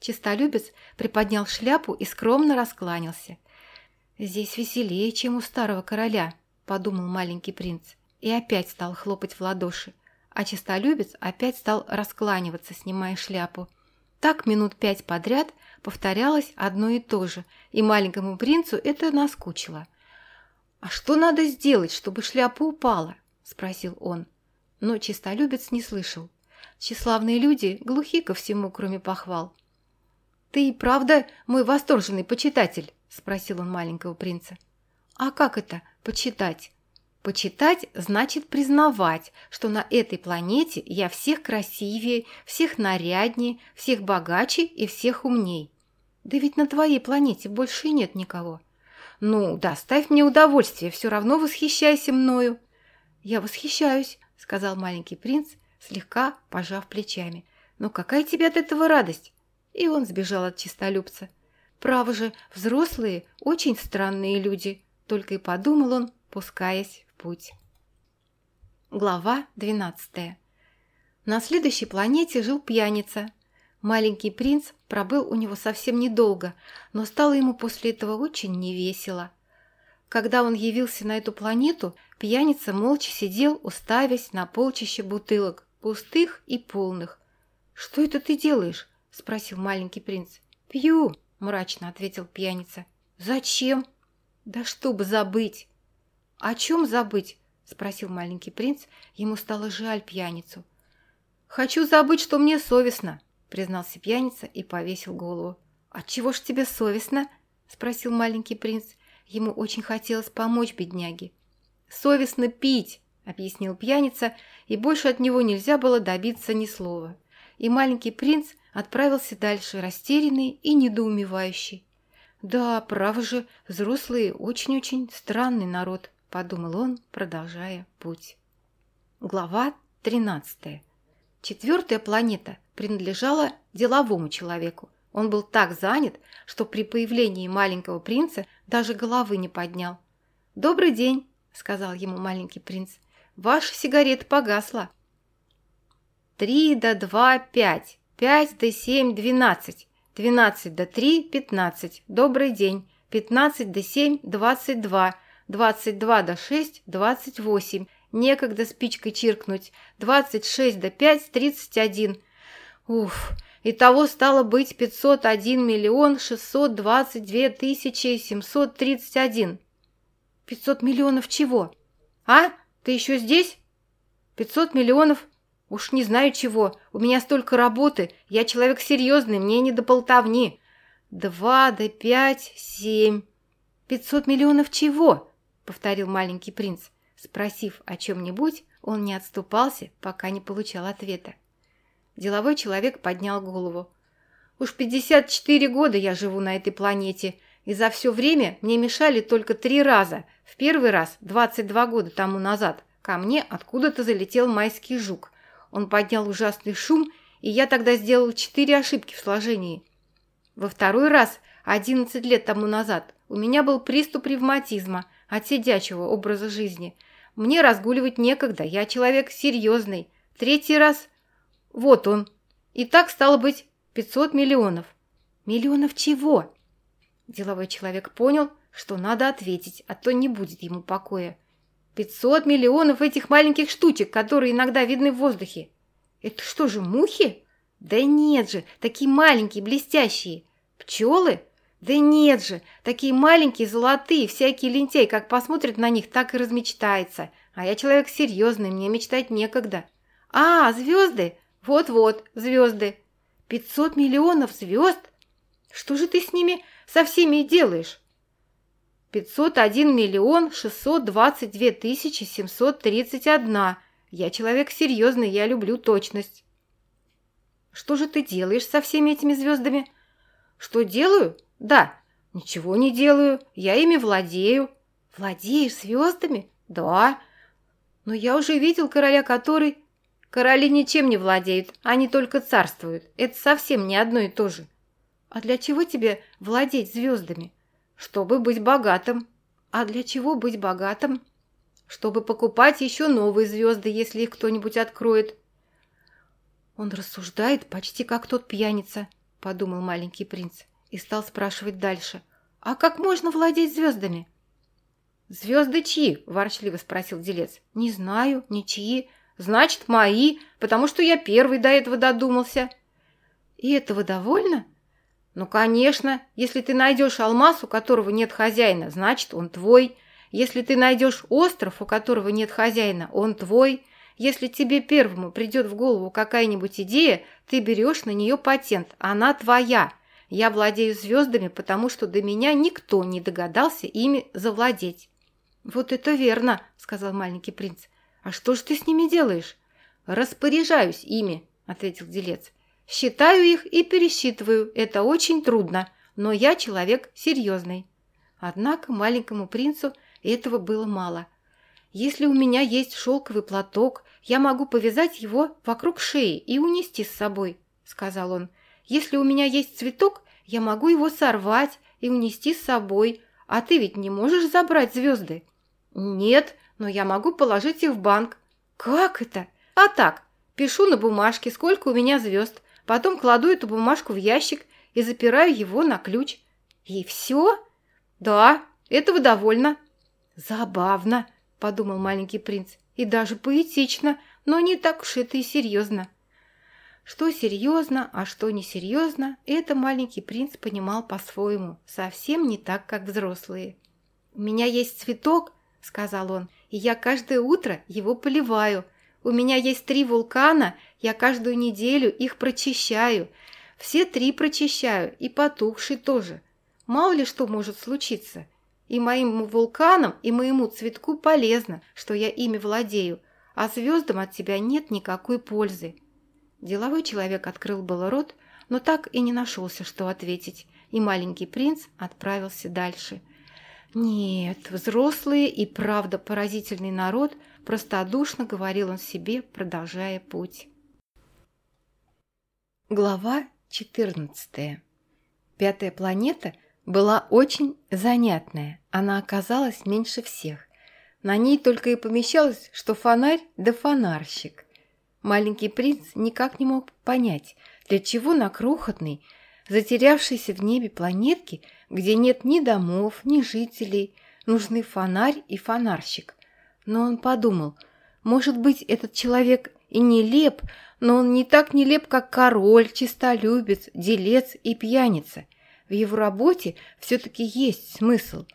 Чистолюбец приподнял шляпу и скромно раскланялся. «Здесь веселее, чем у старого короля», — подумал маленький принц, и опять стал хлопать в ладоши, а чистолюбец опять стал раскланиваться, снимая шляпу. Так минут пять подряд повторялось одно и то же, и маленькому принцу это наскучило — «А что надо сделать, чтобы шляпа упала?» – спросил он. Но чистолюбец не слышал. Тщеславные люди глухи ко всему, кроме похвал. «Ты и правда мой восторженный почитатель?» – спросил он маленького принца. «А как это почитать?» «Почитать значит признавать, что на этой планете я всех красивее, всех наряднее, всех богаче и всех умней. Да ведь на твоей планете больше нет никого». «Ну, доставь мне удовольствие, все равно восхищайся мною». «Я восхищаюсь», — сказал маленький принц, слегка пожав плечами. «Но какая тебе от этого радость?» И он сбежал от чистолюбца. «Право же, взрослые очень странные люди», — только и подумал он, пускаясь в путь. Глава двенадцатая. На следующей планете жил пьяница, Маленький принц пробыл у него совсем недолго, но стало ему после этого очень невесело. Когда он явился на эту планету, пьяница молча сидел, уставясь на полчище бутылок, пустых и полных. «Что это ты делаешь?» – спросил маленький принц. «Пью», – мрачно ответил пьяница. «Зачем?» «Да чтобы забыть». «О чем забыть?» – спросил маленький принц. Ему стало жаль пьяницу. «Хочу забыть, что мне совестно», признался пьяница и повесил голову. «Отчего ж тебе совестно?» – спросил маленький принц. Ему очень хотелось помочь бедняге. «Совестно пить!» – объяснил пьяница, и больше от него нельзя было добиться ни слова. И маленький принц отправился дальше, растерянный и недоумевающий. «Да, право же, взрослые очень-очень странный народ», – подумал он, продолжая путь. Глава тринадцатая. Четвертая планета принадлежала деловому человеку. Он был так занят, что при появлении маленького принца даже головы не поднял. «Добрый день», — сказал ему маленький принц. «Ваша сигарета погасла». «Три до два – пять, пять до семь – двенадцать, двенадцать до три – пятнадцать. Добрый день. Пятнадцать до семь – двадцать два, двадцать два до шесть – двадцать восемь. Некогда спичкой чиркнуть. Двадцать шесть до пять – тридцать один. Уф, итого стало быть 501 миллион 622 тысячи 731. 500 миллионов чего? А? ты еще здесь? Пятьсот миллионов? Уж не знаю чего. У меня столько работы. Я человек серьезный, мне не до болтовни. Два, да пять, семь. Пятьсот миллионов чего? Повторил маленький принц. Спросив о чем-нибудь, он не отступался, пока не получал ответа. Деловой человек поднял голову. «Уж 54 года я живу на этой планете, и за все время мне мешали только три раза. В первый раз, 22 года тому назад, ко мне откуда-то залетел майский жук. Он поднял ужасный шум, и я тогда сделал четыре ошибки в сложении. Во второй раз, 11 лет тому назад, у меня был приступ ревматизма от сидячего образа жизни. Мне разгуливать некогда, я человек серьезный. Третий раз – вот он. И так стало быть 500 миллионов. Миллионов чего? Деловой человек понял, что надо ответить, а то не будет ему покоя. Пятьсот миллионов этих маленьких штучек, которые иногда видны в воздухе. Это что же, мухи? Да нет же, такие маленькие, блестящие. Пчелы? Да нет же, такие маленькие, золотые, всякий лентяй, как посмотрит на них, так и размечтается. А я человек серьезный, мне мечтать некогда. А, звезды? Вот-вот, звезды. Пятьсот миллионов звезд? Что же ты с ними со всеми делаешь? 501 миллион 622 тысячи 731. Я человек серьезный, я люблю точность. Что же ты делаешь со всеми этими звездами? Что делаю? Да, ничего не делаю, я ими владею. Владеешь звездами? Да. Но я уже видел короля, который... Короли ничем не владеют, они только царствуют. Это совсем не одно и то же. А для чего тебе владеть звездами? Чтобы быть богатым. А для чего быть богатым? Чтобы покупать еще новые звезды, если их кто-нибудь откроет. Он рассуждает почти как тот пьяница, подумал маленький принц и стал спрашивать дальше. А как можно владеть звездами? «Звезды чьи?» – ворчливо спросил делец. «Не знаю, ничьи. Значит, мои, потому что я первый до этого додумался». «И этого довольно?» «Ну, конечно, если ты найдешь алмаз, у которого нет хозяина, значит, он твой. Если ты найдешь остров, у которого нет хозяина, он твой. Если тебе первому придет в голову какая-нибудь идея, ты берешь на нее патент, она твоя. Я владею звездами, потому что до меня никто не догадался ими завладеть». «Вот это верно», — сказал маленький принц. «А что же ты с ними делаешь?» «Распоряжаюсь ими», — ответил делец. Считаю их и пересчитываю. Это очень трудно, но я человек серьезный. Однако маленькому принцу этого было мало. Если у меня есть шелковый платок, я могу повязать его вокруг шеи и унести с собой, сказал он. Если у меня есть цветок, я могу его сорвать и унести с собой. А ты ведь не можешь забрать звезды? Нет, но я могу положить их в банк. Как это? А так, пишу на бумажке, сколько у меня звезд, Потом кладу эту бумажку в ящик и запираю его на ключ. И все? Да, этого довольно. Забавно, подумал маленький принц, и даже поэтично, но не так уж это и серьезно. Что серьезно, а что несерьезно, это маленький принц понимал по-своему, совсем не так, как взрослые. «У меня есть цветок», — сказал он, — «и я каждое утро его поливаю. У меня есть три вулкана, я каждую неделю их прочищаю. Все три прочищаю, и потухший тоже. Мало ли что может случиться. И моим вулканам, и моему цветку полезно, что я ими владею, а звездам от тебя нет никакой пользы». Деловой человек открыл было рот, но так и не нашелся, что ответить, и маленький принц отправился дальше. «Нет, взрослые и правда поразительный народ», простодушно говорил он себе, продолжая путь. Глава 14. Пятая планета была очень занятная. Она оказалась меньше всех. На ней только и помещалось, что фонарь да фонарщик. Маленький принц никак не мог понять, для чего на крохотной, затерявшейся в небе планетке, где нет ни домов, ни жителей, нужны фонарь и фонарщик. Но он подумал, может быть, этот человек и нелеп, но он не так нелеп, как король, чистолюбец, делец и пьяница. В его работе все-таки есть смысл.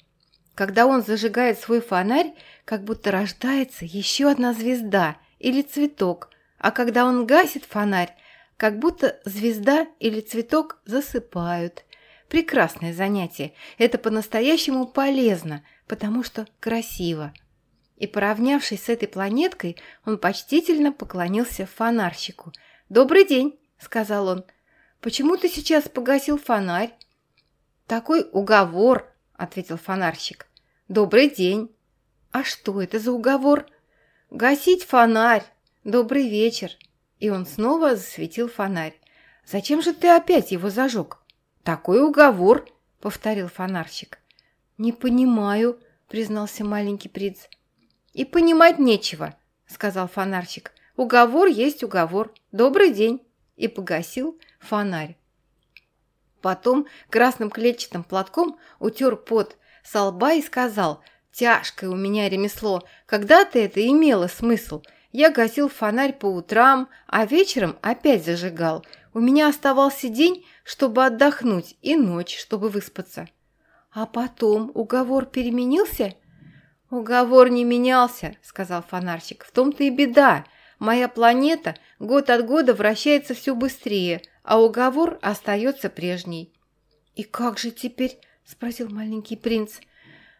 Когда он зажигает свой фонарь, как будто рождается еще одна звезда или цветок, а когда он гасит фонарь, как будто звезда или цветок засыпают. Прекрасное занятие. Это по-настоящему полезно, потому что красиво. И, поравнявшись с этой планеткой, он почтительно поклонился фонарщику. «Добрый день!» – сказал он. «Почему ты сейчас погасил фонарь?» «Такой уговор!» – ответил фонарщик. «Добрый день!» «А что это за уговор?» «Гасить фонарь! Добрый вечер!» И он снова засветил фонарь. «Зачем же ты опять его зажег?» «Такой уговор!» — повторил фонарщик. «Не понимаю», — признался маленький принц. «И понимать нечего», — сказал фонарщик. «Уговор есть уговор. Добрый день!» И погасил фонарь. Потом красным клетчатым платком утер пот со лба и сказал, «Тяжкое у меня ремесло. Когда-то это имело смысл. Я гасил фонарь по утрам, а вечером опять зажигал. У меня оставался день, чтобы отдохнуть, и ночь, чтобы выспаться. А потом уговор переменился? Уговор не менялся, сказал фонарщик. В том-то и беда. Моя планета год от года вращается все быстрее, а уговор остается прежний. И как же теперь? спросил маленький принц.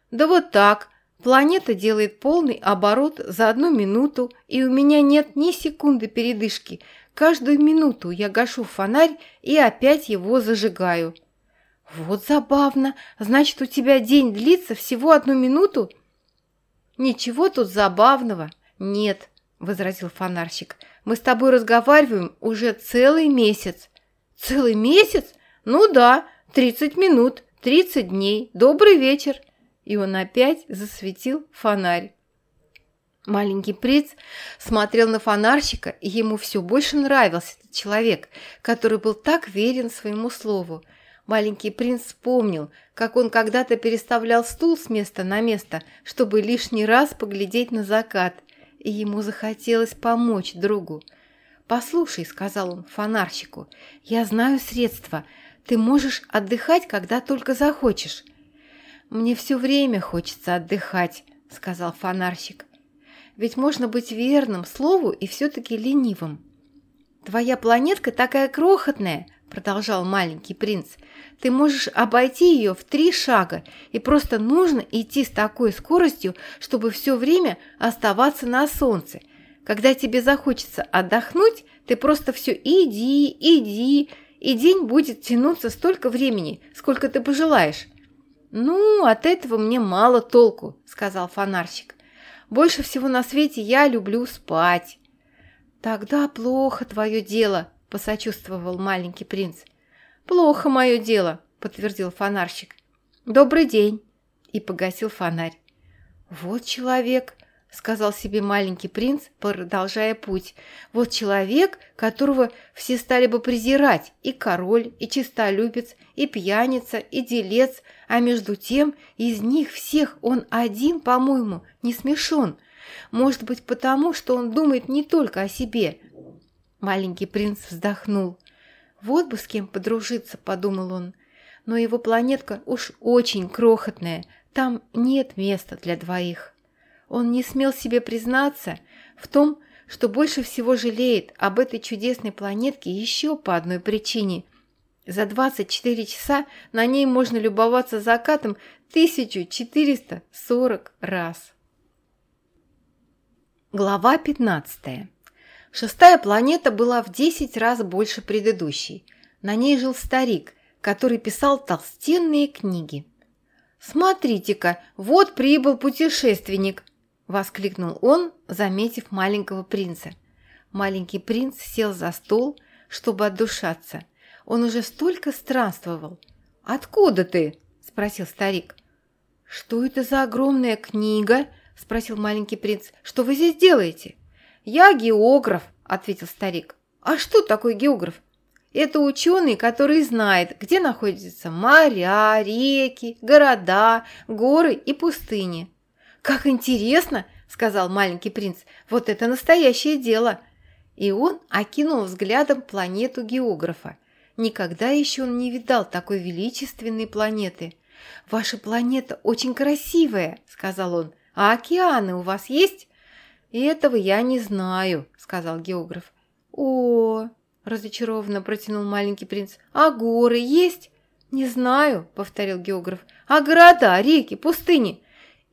Да вот так. Планета делает полный оборот за одну минуту, и у меня нет ни секунды передышки. Каждую минуту я гашу фонарь и опять его зажигаю. Вот забавно. Значит, у тебя день длится всего одну минуту? Ничего тут забавного. Нет, возразил фонарщик. Мы с тобой разговариваем уже целый месяц. Целый месяц? Ну да, тридцать минут, тридцать дней. Добрый вечер и он опять засветил фонарь. Маленький принц смотрел на фонарщика, и ему все больше нравился этот человек, который был так верен своему слову. Маленький принц вспомнил, как он когда-то переставлял стул с места на место, чтобы лишний раз поглядеть на закат, и ему захотелось помочь другу. «Послушай», — сказал он фонарщику, — «я знаю средства. Ты можешь отдыхать, когда только захочешь. «Мне все время хочется отдыхать», — сказал фонарщик. «Ведь можно быть верным слову и все-таки ленивым». «Твоя планетка такая крохотная», — продолжал маленький принц. «Ты можешь обойти ее в три шага, и просто нужно идти с такой скоростью, чтобы все время оставаться на солнце. Когда тебе захочется отдохнуть, ты просто все иди, иди, и день будет тянуться столько времени, сколько ты пожелаешь. «Ну, от этого мне мало толку», — сказал фонарщик. «Больше всего на свете я люблю спать». «Тогда плохо твое дело», — посочувствовал маленький принц. «Плохо мое дело», — подтвердил фонарщик. «Добрый день», — и погасил фонарь. «Вот человек», сказал себе маленький принц, продолжая путь. Вот человек, которого все стали бы презирать, и король, и чистолюбец, и пьяница, и делец, а между тем из них всех он один, по-моему, не смешон. Может быть, потому, что он думает не только о себе. Маленький принц вздохнул. «Вот бы с кем подружиться», — подумал он. «Но его планетка уж очень крохотная, там нет места для двоих». Он не смел себе признаться в том, что больше всего жалеет об этой чудесной планетке еще по одной причине. За 24 часа на ней можно любоваться закатом 1440 раз. Глава 15. Шестая планета была в 10 раз больше предыдущей. На ней жил старик, который писал толстенные книги. «Смотрите-ка, вот прибыл путешественник», – воскликнул он, заметив маленького принца. Маленький принц сел за стол, чтобы отдушаться. Он уже столько странствовал. «Откуда ты?» – спросил старик. «Что это за огромная книга?» – спросил маленький принц. «Что вы здесь делаете?» «Я географ», – ответил старик. «А что такое географ?» Это ученый, который знает, где находятся моря, реки, города, горы и пустыни. «Как интересно!» – сказал маленький принц. «Вот это настоящее дело!» И он окинул взглядом планету географа. Никогда еще он не видал такой величественной планеты. «Ваша планета очень красивая», — сказал он. «А океаны у вас есть?» «Этого я не знаю», — сказал географ. «О, — разочарованно протянул маленький принц. «А горы есть?» «Не знаю», — повторил географ. «А города, реки, пустыни?»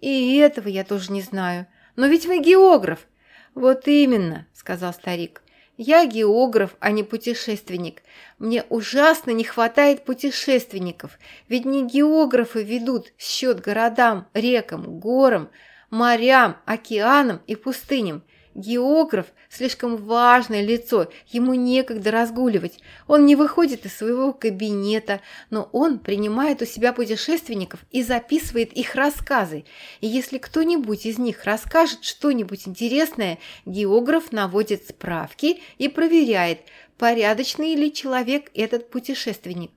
«И этого я тоже не знаю. Но ведь вы географ». «Вот именно», — сказал старик. «Я географ, а не путешественник. Мне ужасно не хватает путешественников, ведь не географы ведут счет городам, рекам, горам, морям, океанам и пустыням. Географ – слишком важное лицо, ему некогда разгуливать. Он не выходит из своего кабинета, но он принимает у себя путешественников и записывает их рассказы. И если кто-нибудь из них расскажет что-нибудь интересное, географ наводит справки и проверяет, порядочный ли человек этот путешественник.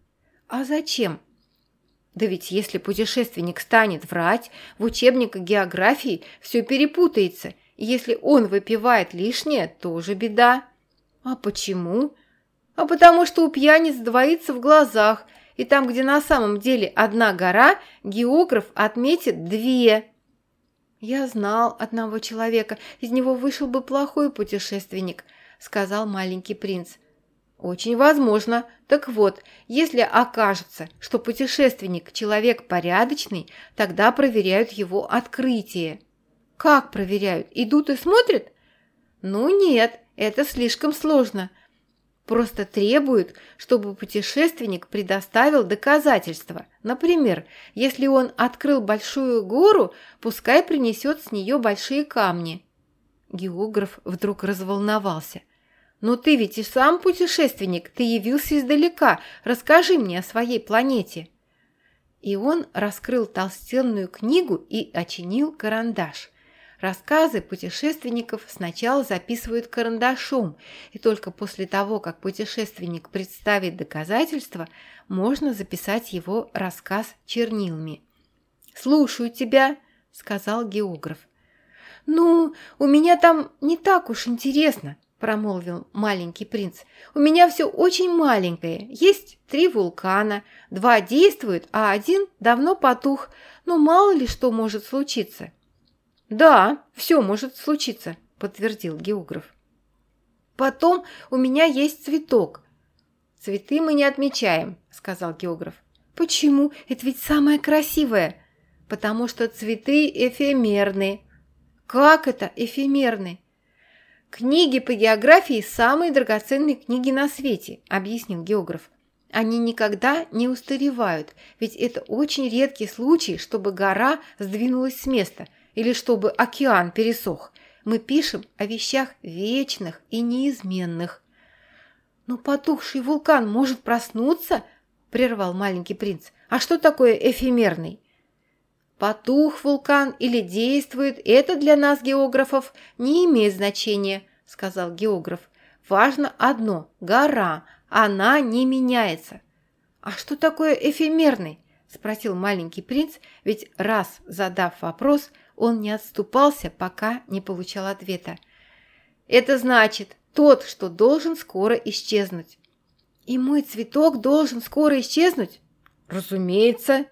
А зачем? Да ведь если путешественник станет врать, в учебниках географии все перепутается – если он выпивает лишнее, тоже беда. А почему? А потому что у пьяниц двоится в глазах, и там, где на самом деле одна гора, географ отметит две. Я знал одного человека, из него вышел бы плохой путешественник, сказал маленький принц. Очень возможно. Так вот, если окажется, что путешественник – человек порядочный, тогда проверяют его открытие. Как проверяют? Идут и смотрят? Ну нет, это слишком сложно. Просто требуют, чтобы путешественник предоставил доказательства. Например, если он открыл большую гору, пускай принесет с нее большие камни. Географ вдруг разволновался. «Но ты ведь и сам путешественник, ты явился издалека. Расскажи мне о своей планете». И он раскрыл толстенную книгу и очинил карандаш. Рассказы путешественников сначала записывают карандашом, и только после того, как путешественник представит доказательства, можно записать его рассказ чернилами. «Слушаю тебя», — сказал географ. «Ну, у меня там не так уж интересно», – промолвил маленький принц. «У меня все очень маленькое. Есть три вулкана. Два действуют, а один давно потух. Но мало ли что может случиться». «Да, все может случиться», – подтвердил географ. «Потом у меня есть цветок». «Цветы мы не отмечаем», – сказал географ. «Почему? Это ведь самое красивое». «Потому что цветы эфемерны». «Как это эфемерны?» «Книги по географии – самые драгоценные книги на свете», – объяснил географ. «Они никогда не устаревают, ведь это очень редкий случай, чтобы гора сдвинулась с места – или чтобы океан пересох. Мы пишем о вещах вечных и неизменных. «Но потухший вулкан может проснуться?» – прервал маленький принц. «А что такое эфемерный?» «Потух вулкан или действует, это для нас, географов, не имеет значения», – сказал географ. «Важно одно – гора, она не меняется». «А что такое эфемерный?» – спросил маленький принц, ведь раз задав вопрос – он не отступался, пока не получал ответа. «Это значит, тот, что должен скоро исчезнуть». «И мой цветок должен скоро исчезнуть?» «Разумеется».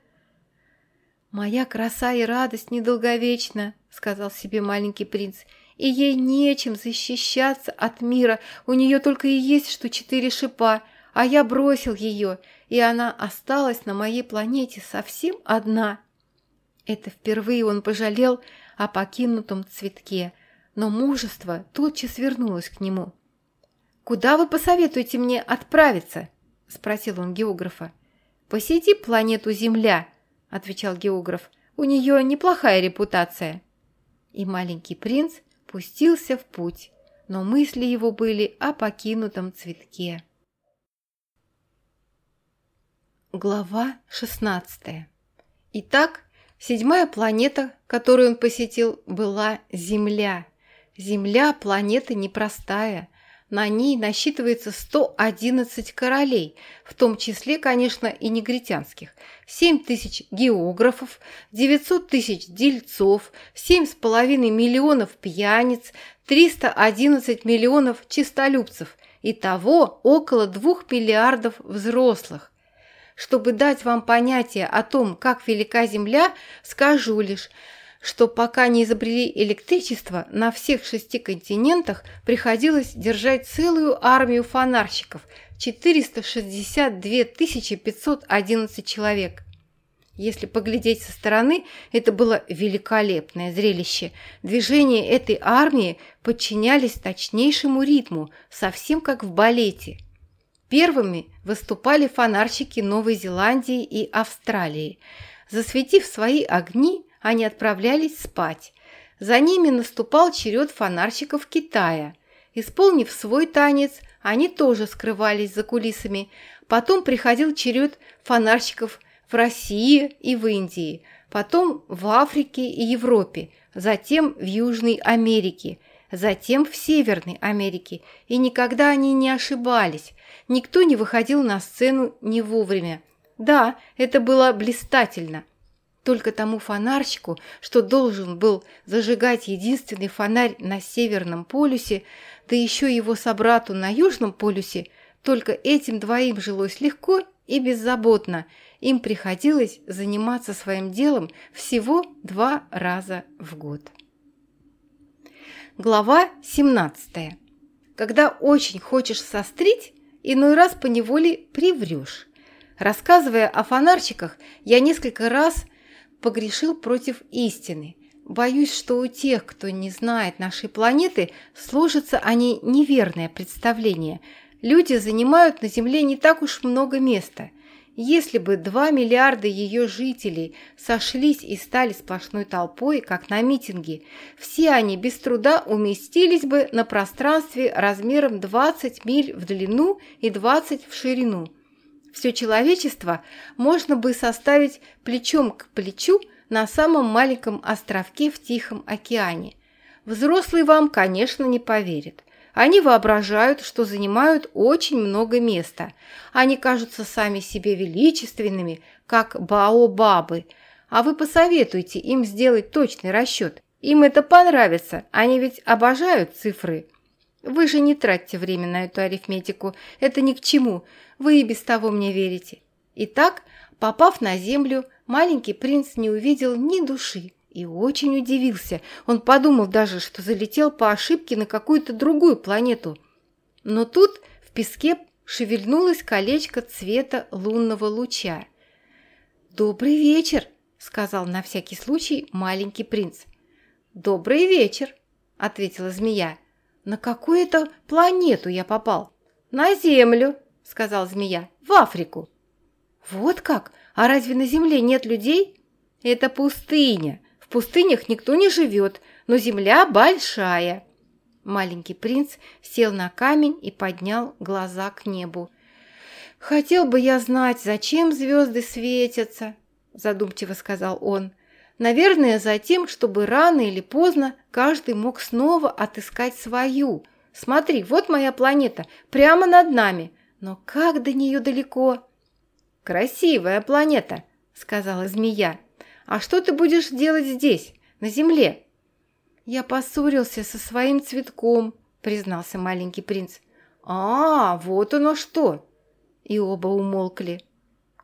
«Моя краса и радость недолговечна», — сказал себе маленький принц, «и ей нечем защищаться от мира, у нее только и есть что четыре шипа, а я бросил ее, и она осталась на моей планете совсем одна». Это впервые он пожалел о покинутом цветке, но мужество тотчас вернулось к нему. «Куда вы посоветуете мне отправиться?» – спросил он географа. «Посети планету Земля», – отвечал географ. «У нее неплохая репутация». И маленький принц пустился в путь, но мысли его были о покинутом цветке. Глава шестнадцатая. Итак, Седьмая планета, которую он посетил, была Земля. Земля – планета непростая. На ней насчитывается 111 королей, в том числе, конечно, и негритянских, 7 тысяч географов, 900 тысяч дельцов, 7,5 миллионов пьяниц, 311 миллионов чистолюбцев. Итого около 2 миллиардов взрослых. Чтобы дать вам понятие о том, как велика Земля, скажу лишь, что пока не изобрели электричество, на всех шести континентах приходилось держать целую армию фонарщиков – 462 511 человек. Если поглядеть со стороны, это было великолепное зрелище. Движения этой армии подчинялись точнейшему ритму, совсем как в балете. Первыми выступали фонарщики Новой Зеландии и Австралии. Засветив свои огни, они отправлялись спать. За ними наступал черед фонарщиков Китая. Исполнив свой танец, они тоже скрывались за кулисами. Потом приходил черед фонарщиков в России и в Индии, потом в Африке и Европе, затем в Южной Америке, затем в Северной Америке. И никогда они не ошибались. Никто не выходил на сцену не вовремя. Да, это было блистательно. Только тому фонарщику, что должен был зажигать единственный фонарь на Северном полюсе, да еще его собрату на Южном полюсе, только этим двоим жилось легко и беззаботно. Им приходилось заниматься своим делом всего два раза в год. Глава 17. Когда очень хочешь сострить, иной раз поневоле приврешь. Рассказывая о фонарщиках, я несколько раз погрешил против истины. Боюсь, что у тех, кто не знает нашей планеты, сложится о ней неверное представление. Люди занимают на Земле не так уж много места. Если бы 2 миллиарда ее жителей сошлись и стали сплошной толпой, как на митинге, все они без труда уместились бы на пространстве размером 20 миль в длину и 20 в ширину – все человечество можно бы составить плечом к плечу на самом маленьком островке в Тихом океане. Взрослые вам, конечно, не поверят. Они воображают, что занимают очень много места. Они кажутся сами себе величественными, как баобабы. А вы посоветуйте им сделать точный расчет. Им это понравится, они ведь обожают цифры. Вы же не тратьте время на эту арифметику, это ни к чему, вы и без того мне верите. Итак, попав на землю, маленький принц не увидел ни души и очень удивился. Он подумал даже, что залетел по ошибке на какую-то другую планету. Но тут в песке шевельнулось колечко цвета лунного луча. «Добрый вечер!» – сказал на всякий случай маленький принц. «Добрый вечер!» – ответила змея. «На какую это планету я попал?» «На Землю», — сказал змея, — «в Африку». «Вот как? А разве на Земле нет людей?» «Это пустыня. Пустынях никто не живет, но Земля большая». Маленький принц сел на камень и поднял глаза к небу. «Хотел бы я знать, зачем звезды светятся», – задумчиво сказал он. Наверное, за тем, чтобы рано или поздно каждый мог снова отыскать свою. Смотри, вот моя планета, прямо над нами. Но как до нее далеко? Красивая планета, сказала змея. А что ты будешь делать здесь, на Земле? Я поссорился со своим цветком, признался маленький принц. А, вот оно что! И оба умолкли.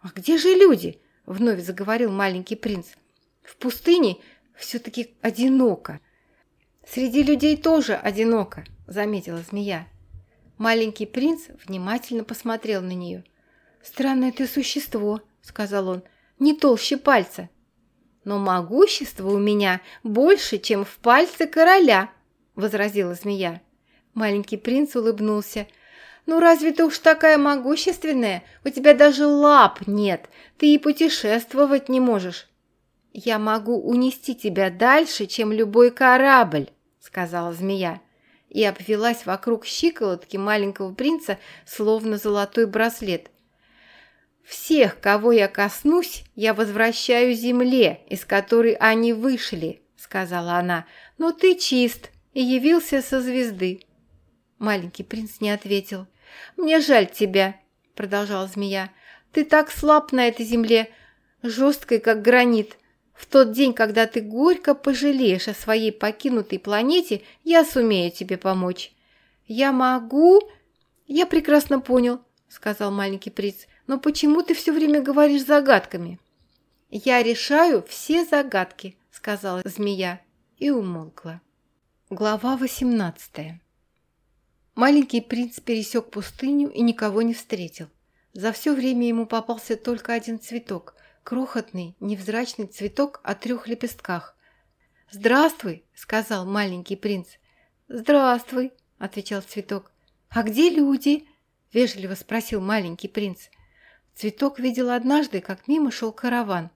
А где же люди? Вновь заговорил маленький принц. В пустыне все-таки одиноко. Среди людей тоже одиноко, заметила змея. Маленький принц внимательно посмотрел на нее. «Странное ты существо», — сказал он, — «не толще пальца». «Но могущество у меня больше, чем в пальце короля», — возразила змея. Маленький принц улыбнулся. «Ну разве ты уж такая могущественная? У тебя даже лап нет, ты и путешествовать не можешь». «Я могу унести тебя дальше, чем любой корабль», — сказала змея, и обвелась вокруг щиколотки маленького принца, словно золотой браслет. «Всех, кого я коснусь, я возвращаю земле, из которой они вышли», — сказала она, — «но ты чист и явился со звезды». Маленький принц не ответил. «Мне жаль тебя», — продолжала змея. «Ты так слаб на этой земле, жесткой, как гранит». В тот день, когда ты горько пожалеешь о своей покинутой планете, я сумею тебе помочь. Я могу... Я прекрасно понял, сказал маленький принц. Но почему ты все время говоришь загадками?» «Я решаю все загадки», — сказала змея и умолкла. Глава восемнадцатая. Маленький принц пересек пустыню и никого не встретил. За все время ему попался только один цветок, крохотный, невзрачный цветок о трех лепестках. «Здравствуй!» — сказал маленький принц. «Здравствуй!» — отвечал цветок. «А где люди?» — вежливо спросил маленький принц. Цветок видел однажды, как мимо шел караван.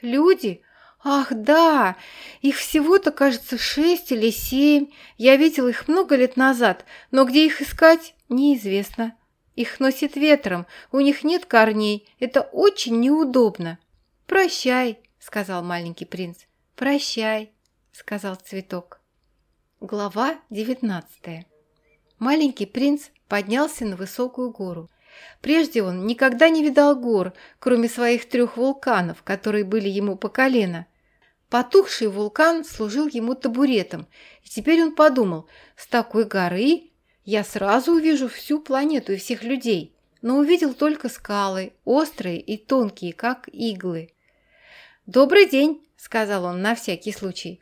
«Люди? Ах, да! Их всего-то, кажется, шесть или семь. Я видел их много лет назад, но где их искать, неизвестно. Их носит ветром, у них нет корней. Это очень неудобно». «Прощай», — сказал маленький принц. «Прощай», — сказал цветок. Глава девятнадцатая. Маленький принц поднялся на высокую гору. Прежде он никогда не видал гор, кроме своих трех вулканов, которые были ему по колено. Потухший вулкан служил ему табуретом, и теперь он подумал, с такой горы я сразу увижу всю планету и всех людей, но увидел только скалы, острые и тонкие, как иглы. «Добрый день!» – сказал он на всякий случай.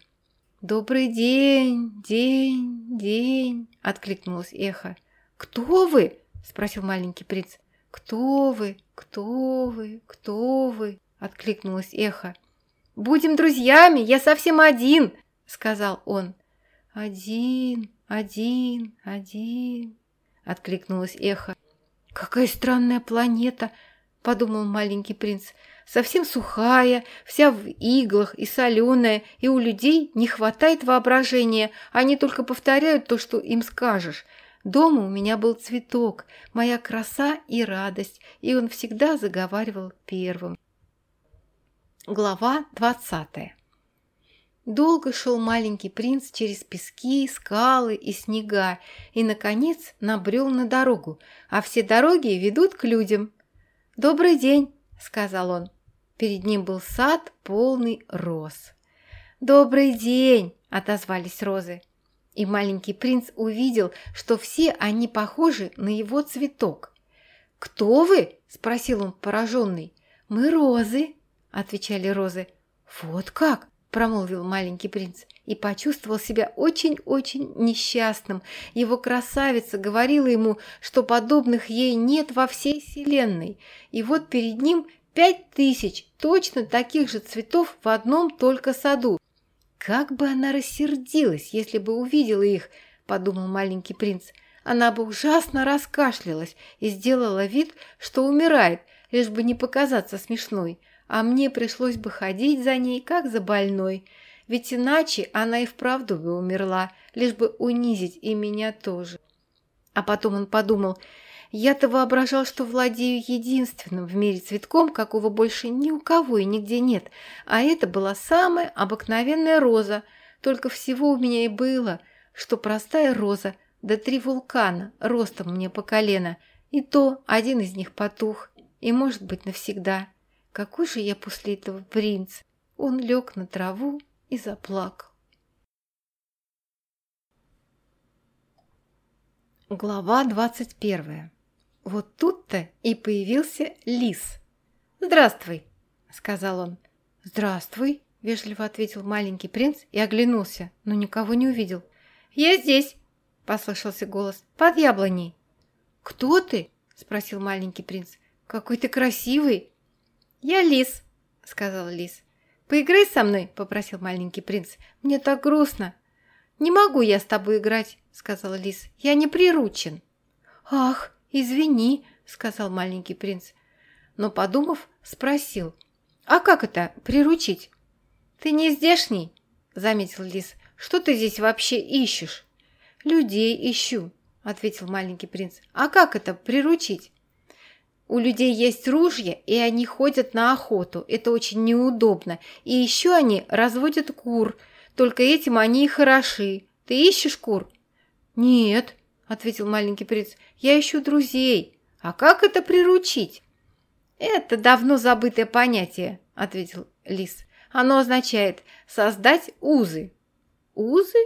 «Добрый день, день, день!» – откликнулось эхо. «Кто вы?» – спросил маленький принц. «Кто вы? Кто вы? Кто вы?» – откликнулось эхо. «Будем друзьями, я совсем один!» – сказал он. «Один, один, один!» – откликнулось эхо. «Какая странная планета!» – подумал маленький принц совсем сухая, вся в иглах и соленая, и у людей не хватает воображения, они только повторяют то, что им скажешь. Дома у меня был цветок, моя краса и радость, и он всегда заговаривал первым. Глава двадцатая Долго шел маленький принц через пески, скалы и снега и, наконец, набрел на дорогу, а все дороги ведут к людям. «Добрый день!» — сказал он. Перед ним был сад, полный роз. «Добрый день!» – отозвались розы. И маленький принц увидел, что все они похожи на его цветок. «Кто вы?» – спросил он пораженный. «Мы розы», – отвечали розы. «Вот как!» – промолвил маленький принц и почувствовал себя очень-очень несчастным. Его красавица говорила ему, что подобных ей нет во всей вселенной. И вот перед ним Пять тысяч точно таких же цветов в одном только саду. Как бы она рассердилась, если бы увидела их, подумал маленький принц. Она бы ужасно раскашлялась и сделала вид, что умирает, лишь бы не показаться смешной, а мне пришлось бы ходить за ней, как за больной. Ведь иначе она и вправду бы умерла, лишь бы унизить и меня тоже. А потом он подумал, я-то воображал, что владею единственным в мире цветком, какого больше ни у кого и нигде нет, а это была самая обыкновенная роза, только всего у меня и было, что простая роза, да три вулкана, ростом мне по колено, и то один из них потух, и, может быть, навсегда. Какой же я после этого принц? Он лег на траву и заплакал. Глава двадцать первая вот тут-то и появился лис. «Здравствуй!» — сказал он. «Здравствуй!» — вежливо ответил маленький принц и оглянулся, но никого не увидел. «Я здесь!» — послышался голос. «Под яблоней!» «Кто ты?» — спросил маленький принц. «Какой ты красивый!» «Я лис!» — сказал лис. «Поиграй со мной!» — попросил маленький принц. «Мне так грустно!» «Не могу я с тобой играть!» — сказал лис. «Я не приручен!» «Ах!» «Извини», — сказал маленький принц. Но, подумав, спросил, «А как это приручить?» «Ты не здешний», — заметил лис. «Что ты здесь вообще ищешь?» «Людей ищу», — ответил маленький принц. «А как это приручить?» У людей есть ружья, и они ходят на охоту. Это очень неудобно. И еще они разводят кур. Только этим они и хороши. Ты ищешь кур? Нет, – ответил маленький принц. «Я ищу друзей. А как это приручить?» «Это давно забытое понятие», – ответил лис. «Оно означает создать узы». «Узы?»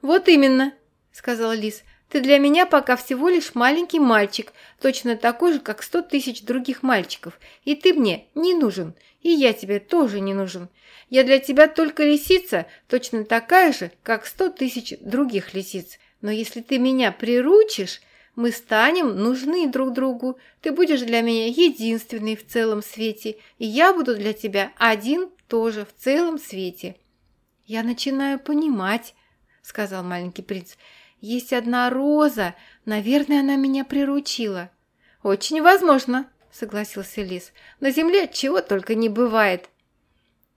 «Вот именно», – сказал лис. Ты для меня пока всего лишь маленький мальчик, точно такой же, как сто тысяч других мальчиков. И ты мне не нужен, и я тебе тоже не нужен. Я для тебя только лисица, точно такая же, как сто тысяч других лисиц. Но если ты меня приручишь, мы станем нужны друг другу. Ты будешь для меня единственный в целом свете, и я буду для тебя один тоже в целом свете. Я начинаю понимать, сказал маленький принц. Есть одна роза. Наверное, она меня приручила. Очень возможно, согласился лис. На земле чего только не бывает.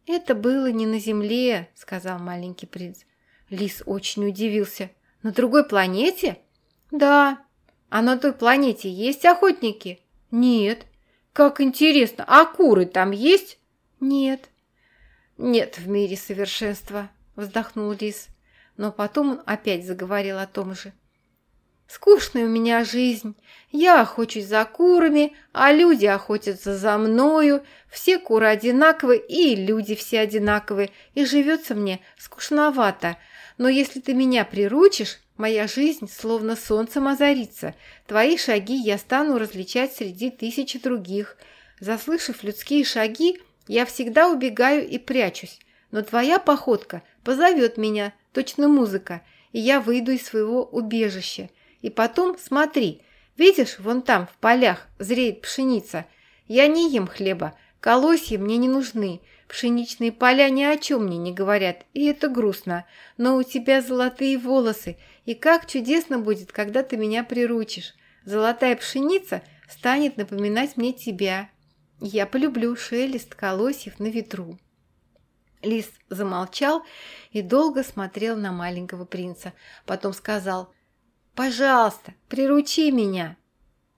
Это было не на земле, сказал маленький принц. Лис очень удивился. На другой планете? Да. А на той планете есть охотники? Нет. Как интересно, а куры там есть? Нет. Нет в мире совершенства, вздохнул лис но потом он опять заговорил о том же. «Скучная у меня жизнь. Я охочусь за курами, а люди охотятся за мною. Все куры одинаковые, и люди все одинаковые, и живется мне скучновато. Но если ты меня приручишь, моя жизнь словно солнцем озарится. Твои шаги я стану различать среди тысячи других. Заслышав людские шаги, я всегда убегаю и прячусь. Но твоя походка позовет меня, точно музыка, и я выйду из своего убежища. И потом, смотри, видишь, вон там, в полях, зреет пшеница. Я не ем хлеба, колосья мне не нужны, пшеничные поля ни о чем мне не говорят, и это грустно. Но у тебя золотые волосы, и как чудесно будет, когда ты меня приручишь. Золотая пшеница станет напоминать мне тебя. Я полюблю шелест колосьев на ветру. Лис замолчал и долго смотрел на маленького принца. Потом сказал, «Пожалуйста, приручи меня».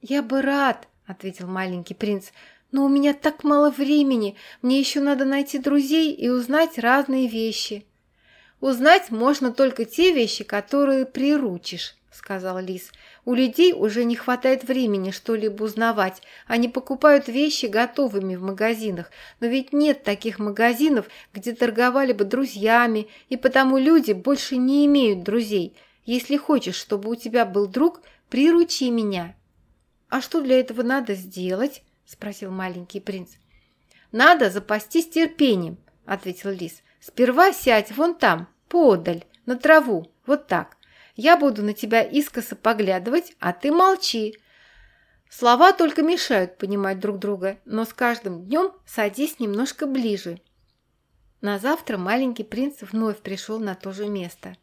«Я бы рад», — ответил маленький принц, «но у меня так мало времени. Мне еще надо найти друзей и узнать разные вещи». «Узнать можно только те вещи, которые приручишь», — сказал лис. У людей уже не хватает времени что-либо узнавать. Они покупают вещи готовыми в магазинах. Но ведь нет таких магазинов, где торговали бы друзьями, и потому люди больше не имеют друзей. Если хочешь, чтобы у тебя был друг, приручи меня». «А что для этого надо сделать?» – спросил маленький принц. «Надо запастись терпением», – ответил лис. «Сперва сядь вон там, подаль, на траву, вот так. Я буду на тебя искоса поглядывать, а ты молчи. Слова только мешают понимать друг друга, но с каждым днем садись немножко ближе. На завтра маленький принц вновь пришел на то же место.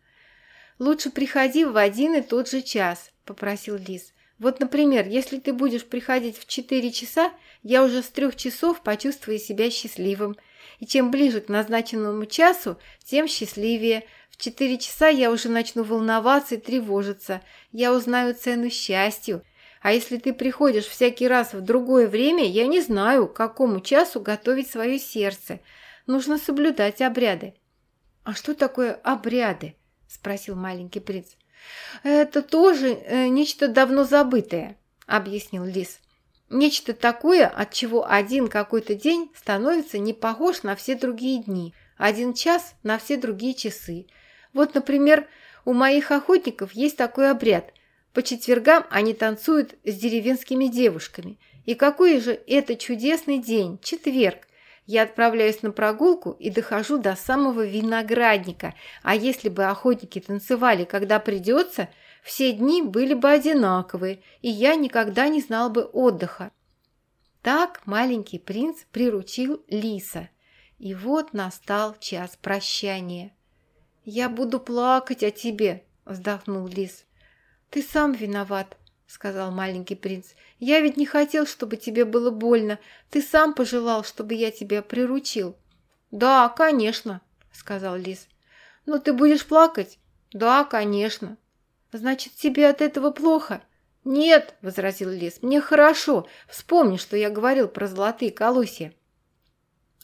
«Лучше приходи в один и тот же час», – попросил лис. «Вот, например, если ты будешь приходить в четыре часа, я уже с трех часов почувствую себя счастливым. И чем ближе к назначенному часу, тем счастливее. В четыре часа я уже начну волноваться и тревожиться. Я узнаю цену счастью. А если ты приходишь всякий раз в другое время, я не знаю, к какому часу готовить свое сердце. Нужно соблюдать обряды». «А что такое обряды?» – спросил маленький принц. «Это тоже э, нечто давно забытое», – объяснил лис. «Нечто такое, от чего один какой-то день становится не похож на все другие дни, один час на все другие часы, вот, например, у моих охотников есть такой обряд. По четвергам они танцуют с деревенскими девушками. И какой же это чудесный день, четверг. Я отправляюсь на прогулку и дохожу до самого виноградника. А если бы охотники танцевали, когда придется, все дни были бы одинаковые, и я никогда не знал бы отдыха. Так маленький принц приручил лиса. И вот настал час прощания. «Я буду плакать о тебе», – вздохнул лис. «Ты сам виноват», – сказал маленький принц. «Я ведь не хотел, чтобы тебе было больно. Ты сам пожелал, чтобы я тебя приручил». «Да, конечно», – сказал лис. «Но ты будешь плакать?» «Да, конечно». «Значит, тебе от этого плохо?» «Нет», – возразил лис, – «мне хорошо. Вспомни, что я говорил про золотые колосья».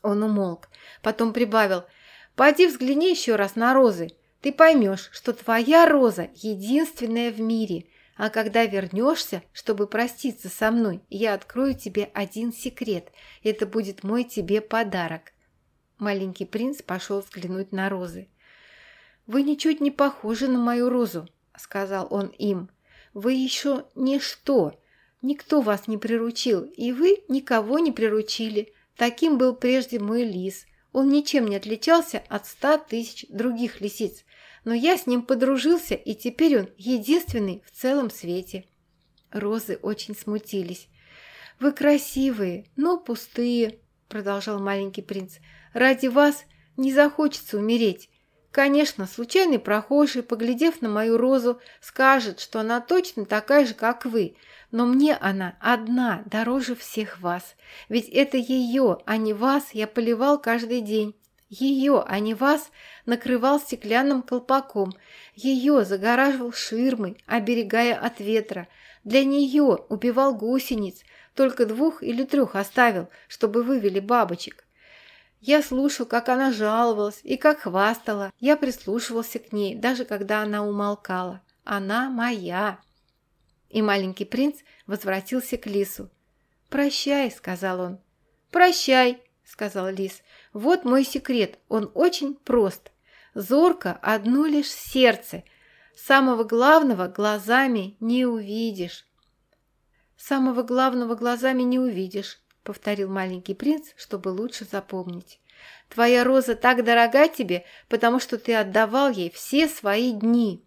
Он умолк, потом прибавил – Пойди взгляни еще раз на розы. Ты поймешь, что твоя роза единственная в мире. А когда вернешься, чтобы проститься со мной, я открою тебе один секрет. Это будет мой тебе подарок. Маленький принц пошел взглянуть на розы. «Вы ничуть не похожи на мою розу», — сказал он им. Вы еще ничто. Никто вас не приручил, и вы никого не приручили. Таким был прежде мой лис. Он ничем не отличался от ста тысяч других лисиц. Но я с ним подружился, и теперь он единственный в целом свете. Розы очень смутились. «Вы красивые, но пустые», — продолжал маленький принц. «Ради вас не захочется умереть. Конечно, случайный прохожий, поглядев на мою розу, скажет, что она точно такая же, как вы, но мне она одна, дороже всех вас. Ведь это ее, а не вас, я поливал каждый день. Ее, а не вас, накрывал стеклянным колпаком. Ее загораживал ширмой, оберегая от ветра. Для нее убивал гусениц, только двух или трех оставил, чтобы вывели бабочек. Я слушал, как она жаловалась и как хвастала. Я прислушивался к ней, даже когда она умолкала. Она моя. И маленький принц возвратился к лису. «Прощай», — сказал он. «Прощай», — сказал лис. «Вот мой секрет. Он очень прост. Зорко одно лишь сердце. Самого главного глазами не увидишь». «Самого главного глазами не увидишь», — повторил маленький принц, чтобы лучше запомнить. «Твоя роза так дорога тебе, потому что ты отдавал ей все свои дни».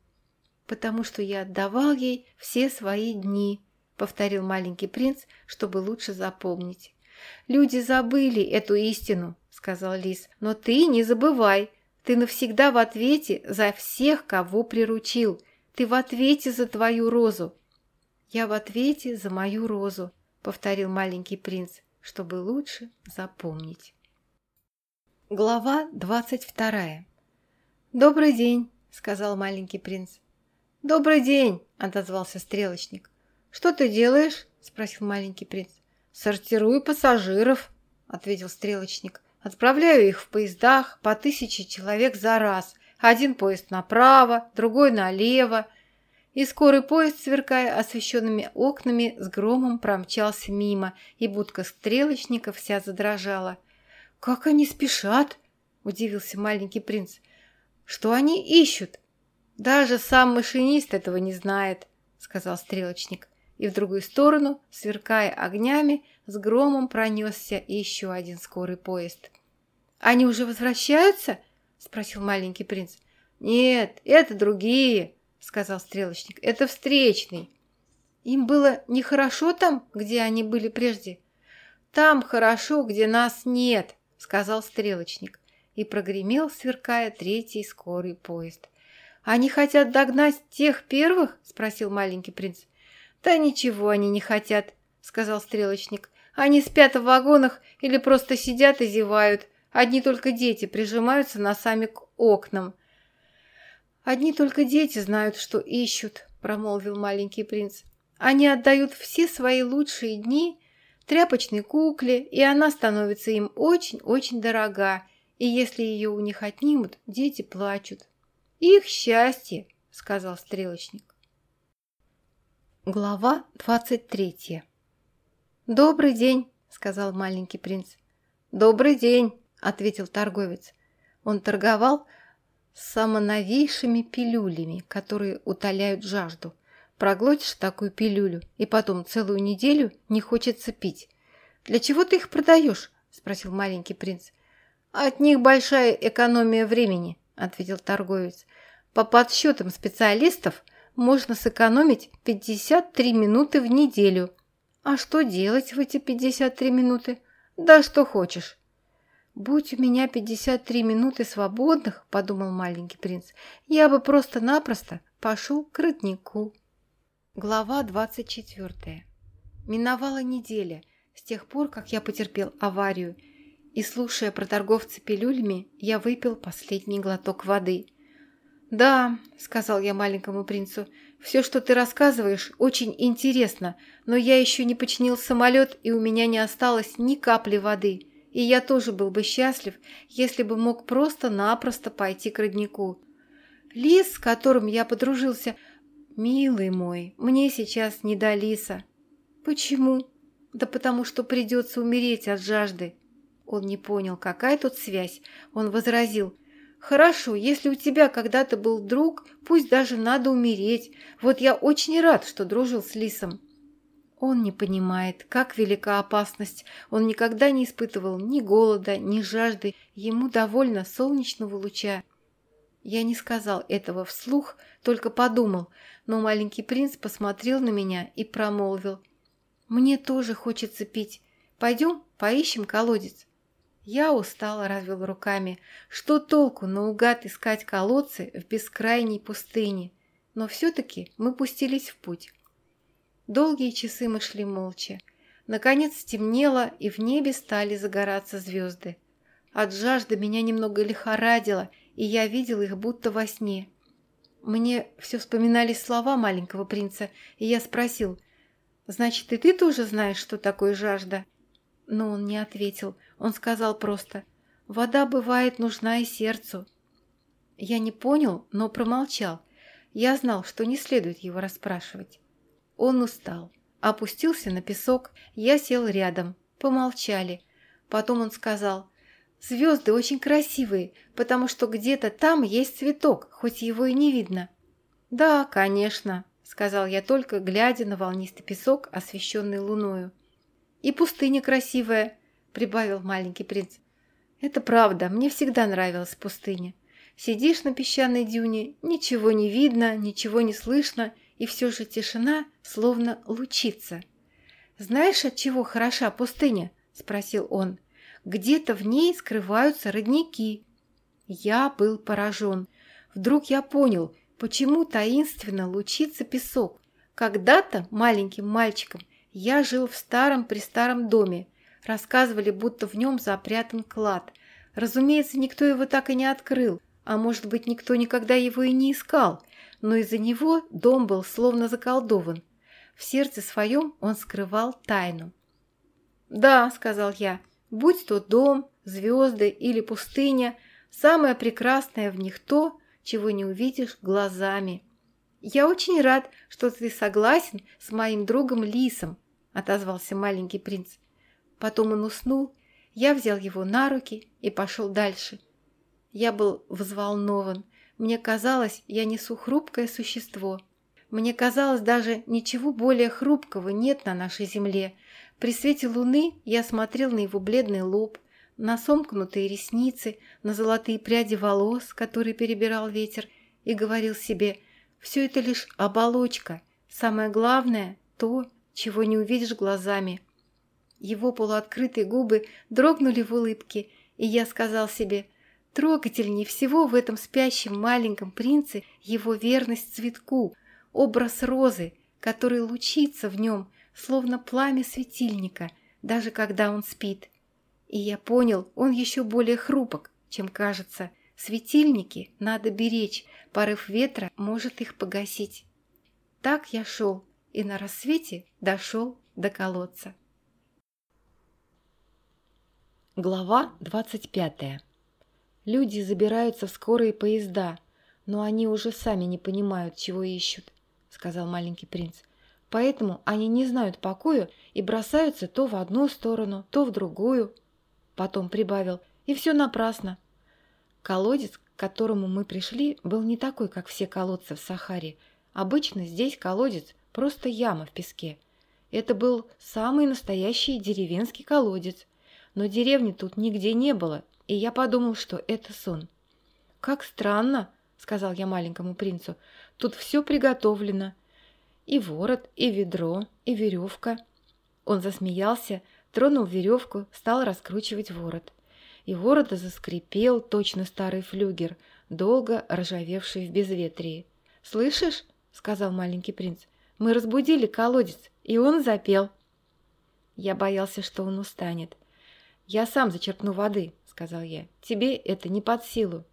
«Потому что я отдавал ей все свои дни», — повторил маленький принц, чтобы лучше запомнить. «Люди забыли эту истину», — сказал лис, — «но ты не забывай. Ты навсегда в ответе за всех, кого приручил. Ты в ответе за твою розу». «Я в ответе за мою розу», — повторил маленький принц, чтобы лучше запомнить. Глава двадцать вторая. «Добрый день», — сказал маленький принц. «Добрый день!» – отозвался стрелочник. «Что ты делаешь?» – спросил маленький принц. «Сортирую пассажиров», – ответил стрелочник. «Отправляю их в поездах по тысяче человек за раз. Один поезд направо, другой налево». И скорый поезд, сверкая освещенными окнами, с громом промчался мимо, и будка стрелочника вся задрожала. «Как они спешат!» – удивился маленький принц. «Что они ищут?» «Даже сам машинист этого не знает», — сказал стрелочник. И в другую сторону, сверкая огнями, с громом пронесся еще один скорый поезд. «Они уже возвращаются?» — спросил маленький принц. «Нет, это другие», — сказал стрелочник. «Это встречный». «Им было нехорошо там, где они были прежде?» «Там хорошо, где нас нет», — сказал стрелочник. И прогремел, сверкая, третий скорый поезд. «Они хотят догнать тех первых?» – спросил маленький принц. «Да ничего они не хотят», – сказал стрелочник. «Они спят в вагонах или просто сидят и зевают. Одни только дети прижимаются носами к окнам». «Одни только дети знают, что ищут», – промолвил маленький принц. «Они отдают все свои лучшие дни тряпочной кукле, и она становится им очень-очень дорога, и если ее у них отнимут, дети плачут». «Их счастье», — сказал стрелочник. Глава двадцать третья. «Добрый день», — сказал маленький принц. «Добрый день», — ответил торговец. Он торговал самоновейшими пилюлями, которые утоляют жажду. Проглотишь такую пилюлю, и потом целую неделю не хочется пить. «Для чего ты их продаешь?» – спросил маленький принц. «От них большая экономия времени», – ответил торговец. По подсчетам специалистов можно сэкономить 53 минуты в неделю. А что делать в эти 53 минуты? Да что хочешь. «Будь у меня 53 минуты свободных, — подумал маленький принц, — я бы просто-напросто пошел к роднику». Глава 24. Миновала неделя с тех пор, как я потерпел аварию, и, слушая про торговца пилюлями, я выпил последний глоток воды – «Да», — сказал я маленькому принцу, — «все, что ты рассказываешь, очень интересно, но я еще не починил самолет, и у меня не осталось ни капли воды, и я тоже был бы счастлив, если бы мог просто-напросто пойти к роднику. Лис, с которым я подружился, милый мой, мне сейчас не до лиса». «Почему?» «Да потому что придется умереть от жажды». Он не понял, какая тут связь. Он возразил, Хорошо, если у тебя когда-то был друг, пусть даже надо умереть. Вот я очень рад, что дружил с Лисом. Он не понимает, как велика опасность. Он никогда не испытывал ни голода, ни жажды. Ему довольно солнечного луча. Я не сказал этого вслух, только подумал, но маленький принц посмотрел на меня и промолвил. «Мне тоже хочется пить. Пойдем поищем колодец». Я устало развел руками. Что толку наугад искать колодцы в бескрайней пустыне? Но все-таки мы пустились в путь. Долгие часы мы шли молча. Наконец стемнело, и в небе стали загораться звезды. От жажды меня немного лихорадило, и я видел их будто во сне. Мне все вспоминались слова маленького принца, и я спросил, «Значит, и ты тоже знаешь, что такое жажда?» Но он не ответил. Он сказал просто «Вода бывает нужна и сердцу». Я не понял, но промолчал. Я знал, что не следует его расспрашивать. Он устал. Опустился на песок. Я сел рядом. Помолчали. Потом он сказал «Звезды очень красивые, потому что где-то там есть цветок, хоть его и не видно». «Да, конечно», — сказал я только, глядя на волнистый песок, освещенный луною. «И пустыня красивая», — прибавил маленький принц. «Это правда, мне всегда нравилась пустыня. Сидишь на песчаной дюне, ничего не видно, ничего не слышно, и все же тишина словно лучится». «Знаешь, от чего хороша пустыня?» — спросил он. «Где-то в ней скрываются родники». Я был поражен. Вдруг я понял, почему таинственно лучится песок. Когда-то маленьким мальчиком я жил в старом-престаром доме. Рассказывали, будто в нем запрятан клад. Разумеется, никто его так и не открыл, а может быть, никто никогда его и не искал, но из-за него дом был словно заколдован. В сердце своем он скрывал тайну. «Да», — сказал я, — «будь то дом, звезды или пустыня, самое прекрасное в них то, чего не увидишь глазами». «Я очень рад, что ты согласен с моим другом Лисом», — отозвался маленький принц. Потом он уснул, я взял его на руки и пошел дальше. Я был взволнован. Мне казалось, я несу хрупкое существо. Мне казалось, даже ничего более хрупкого нет на нашей земле. При свете луны я смотрел на его бледный лоб, на сомкнутые ресницы, на золотые пряди волос, которые перебирал ветер, и говорил себе – все это лишь оболочка. Самое главное – то, чего не увидишь глазами. Его полуоткрытые губы дрогнули в улыбке, и я сказал себе, трогательнее всего в этом спящем маленьком принце его верность цветку, образ розы, который лучится в нем, словно пламя светильника, даже когда он спит. И я понял, он еще более хрупок, чем кажется – Светильники надо беречь, порыв ветра может их погасить. Так я шел и на рассвете дошел до колодца. Глава 25. Люди забираются в скорые поезда, но они уже сами не понимают, чего ищут, сказал маленький принц. Поэтому они не знают покоя и бросаются то в одну сторону, то в другую. Потом прибавил, и все напрасно. Колодец, к которому мы пришли, был не такой, как все колодцы в Сахаре. Обычно здесь колодец – просто яма в песке. Это был самый настоящий деревенский колодец. Но деревни тут нигде не было, и я подумал, что это сон. «Как странно», – сказал я маленькому принцу, – «тут все приготовлено. И ворот, и ведро, и веревка». Он засмеялся, тронул веревку, стал раскручивать ворот и города заскрипел точно старый флюгер, долго ржавевший в безветрии. «Слышишь?» — сказал маленький принц. «Мы разбудили колодец, и он запел». Я боялся, что он устанет. «Я сам зачерпну воды», — сказал я. «Тебе это не под силу».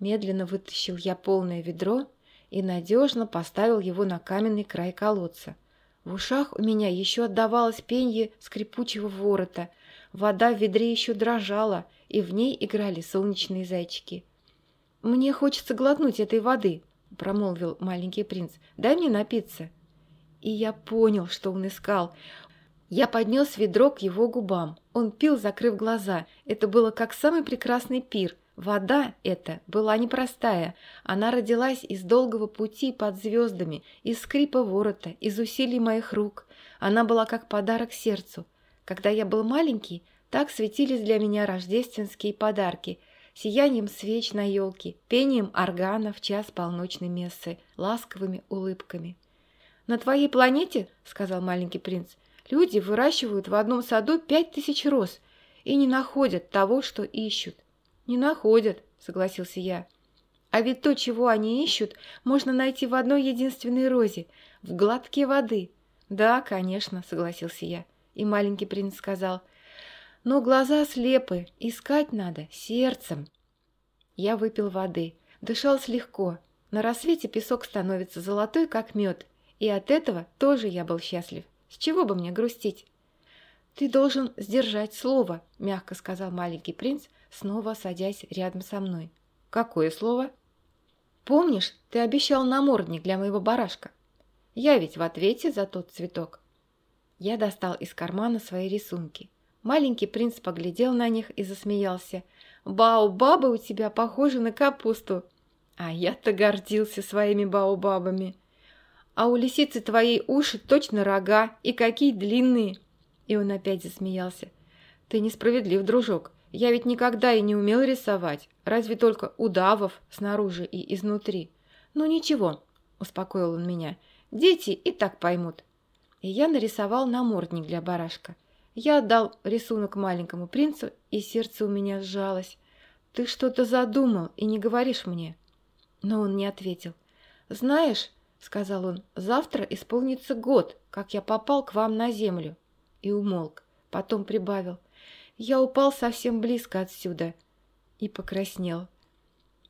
Медленно вытащил я полное ведро и надежно поставил его на каменный край колодца. В ушах у меня еще отдавалось пенье скрипучего ворота — Вода в ведре еще дрожала, и в ней играли солнечные зайчики. «Мне хочется глотнуть этой воды», — промолвил маленький принц. «Дай мне напиться». И я понял, что он искал. Я поднес ведро к его губам. Он пил, закрыв глаза. Это было как самый прекрасный пир. Вода эта была непростая. Она родилась из долгого пути под звездами, из скрипа ворота, из усилий моих рук. Она была как подарок сердцу. Когда я был маленький, так светились для меня рождественские подарки, сиянием свеч на елке, пением органа в час полночной мессы, ласковыми улыбками. «На твоей планете, — сказал маленький принц, — люди выращивают в одном саду пять тысяч роз и не находят того, что ищут. «Не находят», — согласился я. «А ведь то, чего они ищут, можно найти в одной единственной розе, в глотке воды». «Да, конечно», — согласился я. И маленький принц сказал, «Но глаза слепы, искать надо сердцем». Я выпил воды, дышал легко. На рассвете песок становится золотой, как мед, и от этого тоже я был счастлив. С чего бы мне грустить? «Ты должен сдержать слово», — мягко сказал маленький принц, снова садясь рядом со мной. «Какое слово?» «Помнишь, ты обещал намордник для моего барашка? Я ведь в ответе за тот цветок». Я достал из кармана свои рисунки. Маленький принц поглядел на них и засмеялся. «Баобабы у тебя похожи на капусту!» А я-то гордился своими баобабами. «А у лисицы твоей уши точно рога, и какие длинные!» И он опять засмеялся. «Ты несправедлив, дружок. Я ведь никогда и не умел рисовать, разве только удавов снаружи и изнутри. Ну ничего, успокоил он меня, дети и так поймут. И я нарисовал намордник для барашка. Я отдал рисунок маленькому принцу, и сердце у меня сжалось. «Ты что-то задумал и не говоришь мне?» Но он не ответил. «Знаешь, — сказал он, — завтра исполнится год, как я попал к вам на землю». И умолк. Потом прибавил. Я упал совсем близко отсюда и покраснел.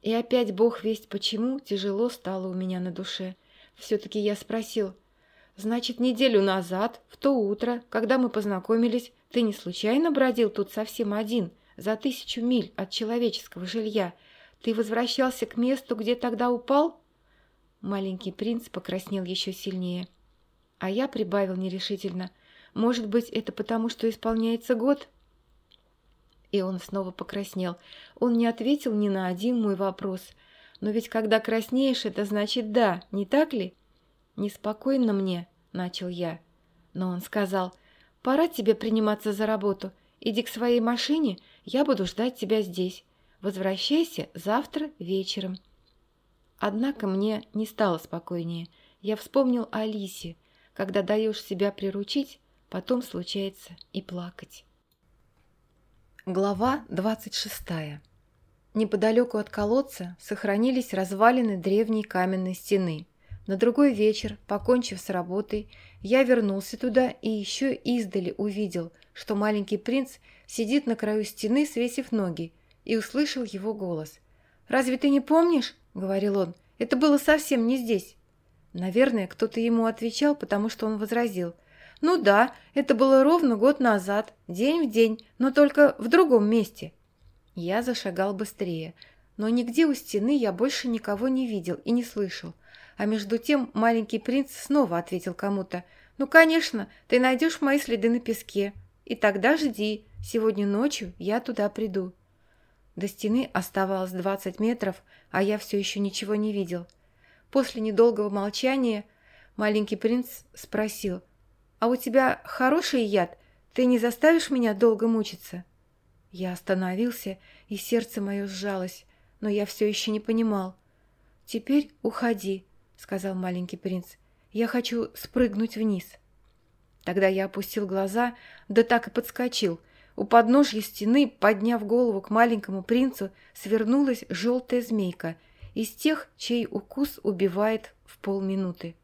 И опять бог весть почему тяжело стало у меня на душе. Все-таки я спросил, «Значит, неделю назад, в то утро, когда мы познакомились, ты не случайно бродил тут совсем один, за тысячу миль от человеческого жилья? Ты возвращался к месту, где тогда упал?» Маленький принц покраснел еще сильнее. А я прибавил нерешительно. «Может быть, это потому, что исполняется год?» И он снова покраснел. Он не ответил ни на один мой вопрос. Но ведь когда краснеешь, это значит «да», не так ли? «Неспокойно мне», — начал я. Но он сказал, «Пора тебе приниматься за работу. Иди к своей машине, я буду ждать тебя здесь. Возвращайся завтра вечером». Однако мне не стало спокойнее. Я вспомнил о Алисе. Когда даешь себя приручить, потом случается и плакать. Глава 26. Неподалеку от колодца сохранились развалины древней каменной стены. На другой вечер, покончив с работой, я вернулся туда и еще издали увидел, что маленький принц сидит на краю стены, свесив ноги, и услышал его голос. «Разве ты не помнишь?» — говорил он. «Это было совсем не здесь». Наверное, кто-то ему отвечал, потому что он возразил — ну да, это было ровно год назад, день в день, но только в другом месте. Я зашагал быстрее, но нигде у стены я больше никого не видел и не слышал. А между тем маленький принц снова ответил кому-то. «Ну, конечно, ты найдешь мои следы на песке. И тогда жди, сегодня ночью я туда приду». До стены оставалось двадцать метров, а я все еще ничего не видел. После недолгого молчания маленький принц спросил – «А у тебя хороший яд? Ты не заставишь меня долго мучиться?» Я остановился, и сердце мое сжалось, но я все еще не понимал. «Теперь уходи», — сказал маленький принц. «Я хочу спрыгнуть вниз». Тогда я опустил глаза, да так и подскочил. У подножья стены, подняв голову к маленькому принцу, свернулась желтая змейка из тех, чей укус убивает в полминуты.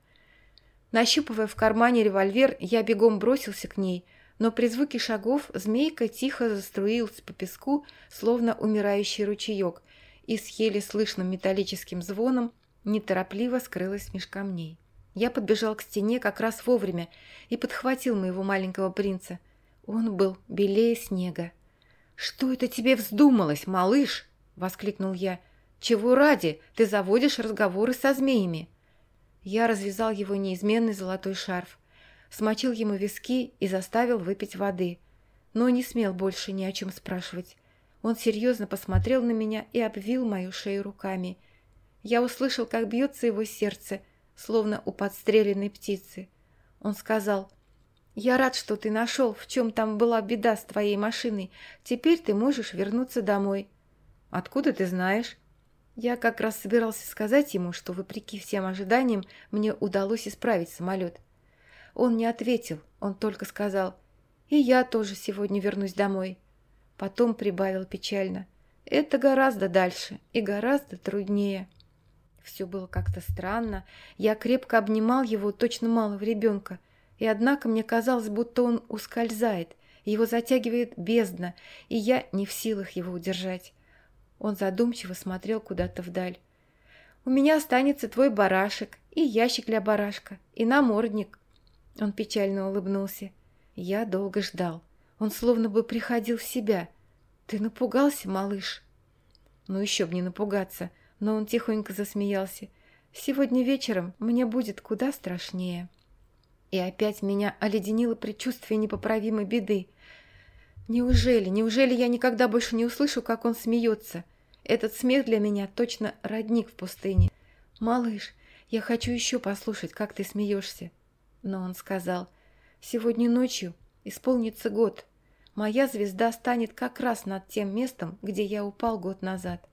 Нащупывая в кармане револьвер, я бегом бросился к ней, но при звуке шагов змейка тихо заструилась по песку, словно умирающий ручеек, и с еле слышным металлическим звоном неторопливо скрылась меж камней. Я подбежал к стене как раз вовремя и подхватил моего маленького принца. Он был белее снега. «Что это тебе вздумалось, малыш?» — воскликнул я. «Чего ради ты заводишь разговоры со змеями?» Я развязал его неизменный золотой шарф, смочил ему виски и заставил выпить воды, но не смел больше ни о чем спрашивать. Он серьезно посмотрел на меня и обвил мою шею руками. Я услышал, как бьется его сердце, словно у подстреленной птицы. Он сказал, «Я рад, что ты нашел, в чем там была беда с твоей машиной. Теперь ты можешь вернуться домой». «Откуда ты знаешь?» Я как раз собирался сказать ему, что, вопреки всем ожиданиям, мне удалось исправить самолет. Он не ответил, он только сказал, «И я тоже сегодня вернусь домой». Потом прибавил печально, «Это гораздо дальше и гораздо труднее». Все было как-то странно. Я крепко обнимал его, точно малого ребенка. И однако мне казалось, будто он ускользает, его затягивает бездна, и я не в силах его удержать. Он задумчиво смотрел куда-то вдаль. «У меня останется твой барашек, и ящик для барашка, и намордник». Он печально улыбнулся. Я долго ждал. Он словно бы приходил в себя. «Ты напугался, малыш?» Ну еще б не напугаться, но он тихонько засмеялся. «Сегодня вечером мне будет куда страшнее». И опять меня оледенило предчувствие непоправимой беды. Неужели, неужели я никогда больше не услышу, как он смеется? Этот смех для меня точно родник в пустыне. «Малыш, я хочу еще послушать, как ты смеешься». Но он сказал, «Сегодня ночью исполнится год. Моя звезда станет как раз над тем местом, где я упал год назад».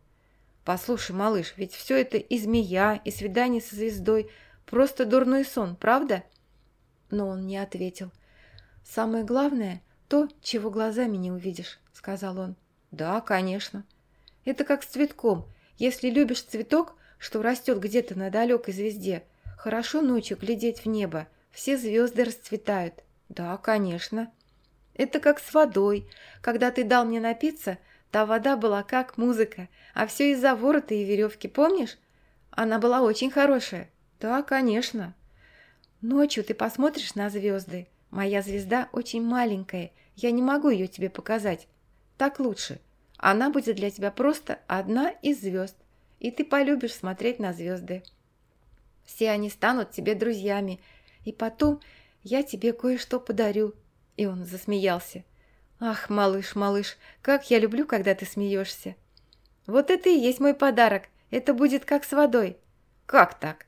«Послушай, малыш, ведь все это и змея, и свидание со звездой, просто дурной сон, правда?» Но он не ответил. «Самое главное — то, чего глазами не увидишь», — сказал он. «Да, конечно». Это как с цветком. Если любишь цветок, что растет где-то на далекой звезде, хорошо ночью глядеть в небо, все звезды расцветают. Да, конечно. Это как с водой. Когда ты дал мне напиться, та вода была как музыка, а все из-за ворота и веревки, помнишь? Она была очень хорошая. Да, конечно. Ночью ты посмотришь на звезды. Моя звезда очень маленькая, я не могу ее тебе показать. Так лучше. Она будет для тебя просто одна из звезд, и ты полюбишь смотреть на звезды. Все они станут тебе друзьями, и потом я тебе кое-что подарю». И он засмеялся. «Ах, малыш, малыш, как я люблю, когда ты смеешься!» «Вот это и есть мой подарок. Это будет как с водой». «Как так?»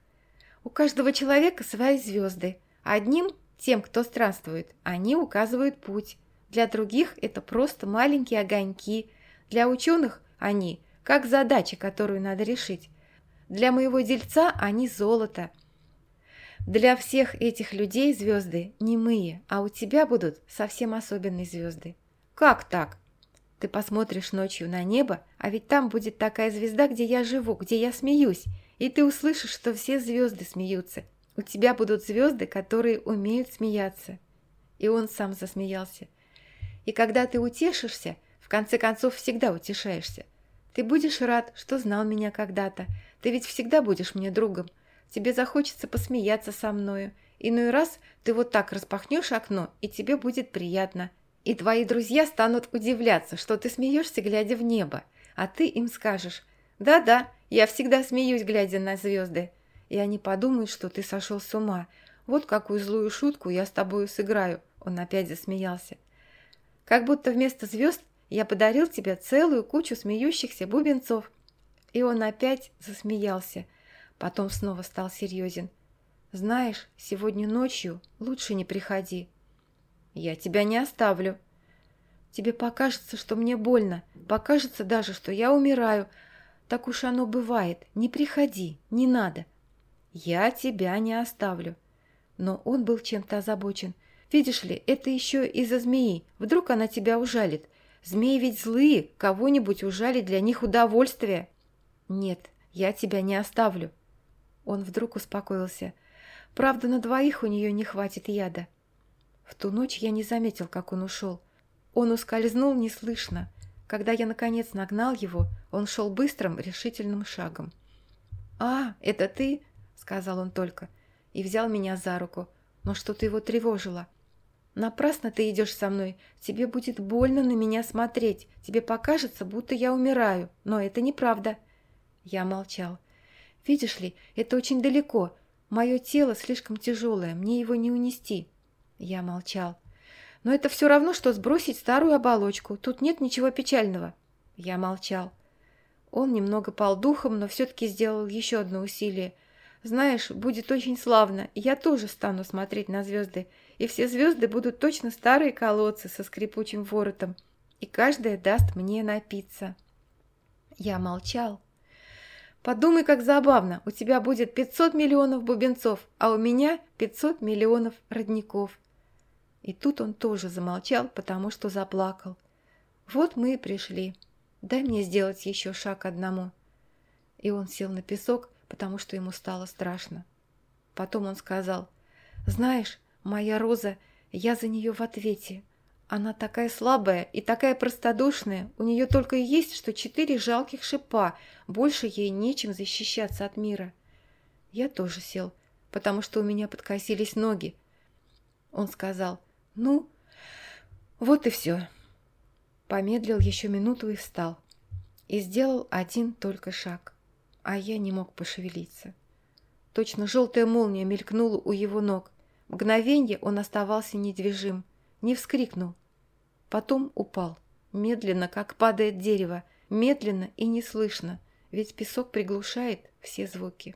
«У каждого человека свои звезды. Одним, тем, кто странствует, они указывают путь. Для других это просто маленькие огоньки – для ученых они как задача, которую надо решить. Для моего дельца они золото. Для всех этих людей звезды не мы, а у тебя будут совсем особенные звезды. Как так? Ты посмотришь ночью на небо, а ведь там будет такая звезда, где я живу, где я смеюсь, и ты услышишь, что все звезды смеются. У тебя будут звезды, которые умеют смеяться. И он сам засмеялся. И когда ты утешишься, конце концов, всегда утешаешься. Ты будешь рад, что знал меня когда-то. Ты ведь всегда будешь мне другом. Тебе захочется посмеяться со мною. Иной раз ты вот так распахнешь окно, и тебе будет приятно. И твои друзья станут удивляться, что ты смеешься, глядя в небо. А ты им скажешь «Да-да, я всегда смеюсь, глядя на звезды». И они подумают, что ты сошел с ума. Вот какую злую шутку я с тобою сыграю. Он опять засмеялся. Как будто вместо звезд я подарил тебе целую кучу смеющихся бубенцов». И он опять засмеялся. Потом снова стал серьезен. «Знаешь, сегодня ночью лучше не приходи». «Я тебя не оставлю». «Тебе покажется, что мне больно. Покажется даже, что я умираю. Так уж оно бывает. Не приходи, не надо». «Я тебя не оставлю». Но он был чем-то озабочен. «Видишь ли, это еще из-за змеи. Вдруг она тебя ужалит. Змеи ведь злые, кого-нибудь ужали для них удовольствие. Нет, я тебя не оставлю. Он вдруг успокоился. Правда, на двоих у нее не хватит яда. В ту ночь я не заметил, как он ушел. Он ускользнул неслышно. Когда я, наконец, нагнал его, он шел быстрым, решительным шагом. «А, это ты?» — сказал он только, и взял меня за руку. Но что-то его тревожило. Напрасно ты идешь со мной. Тебе будет больно на меня смотреть. Тебе покажется, будто я умираю. Но это неправда. Я молчал. Видишь ли, это очень далеко. Мое тело слишком тяжелое. Мне его не унести. Я молчал. Но это все равно, что сбросить старую оболочку. Тут нет ничего печального. Я молчал. Он немного пал духом, но все-таки сделал еще одно усилие. Знаешь, будет очень славно, я тоже стану смотреть на звезды, и все звезды будут точно старые колодцы со скрипучим воротом, и каждая даст мне напиться. Я молчал. Подумай, как забавно, у тебя будет 500 миллионов бубенцов, а у меня 500 миллионов родников. И тут он тоже замолчал, потому что заплакал. Вот мы и пришли. Дай мне сделать еще шаг одному. И он сел на песок, потому что ему стало страшно. Потом он сказал, «Знаешь, моя Роза, я за нее в ответе. Она такая слабая и такая простодушная, у нее только и есть, что четыре жалких шипа, больше ей нечем защищаться от мира». Я тоже сел, потому что у меня подкосились ноги. Он сказал, «Ну, вот и все». Помедлил еще минуту и встал. И сделал один только шаг а я не мог пошевелиться. Точно желтая молния мелькнула у его ног. Мгновенье он оставался недвижим, не вскрикнул. Потом упал, медленно, как падает дерево, медленно и неслышно, ведь песок приглушает все звуки.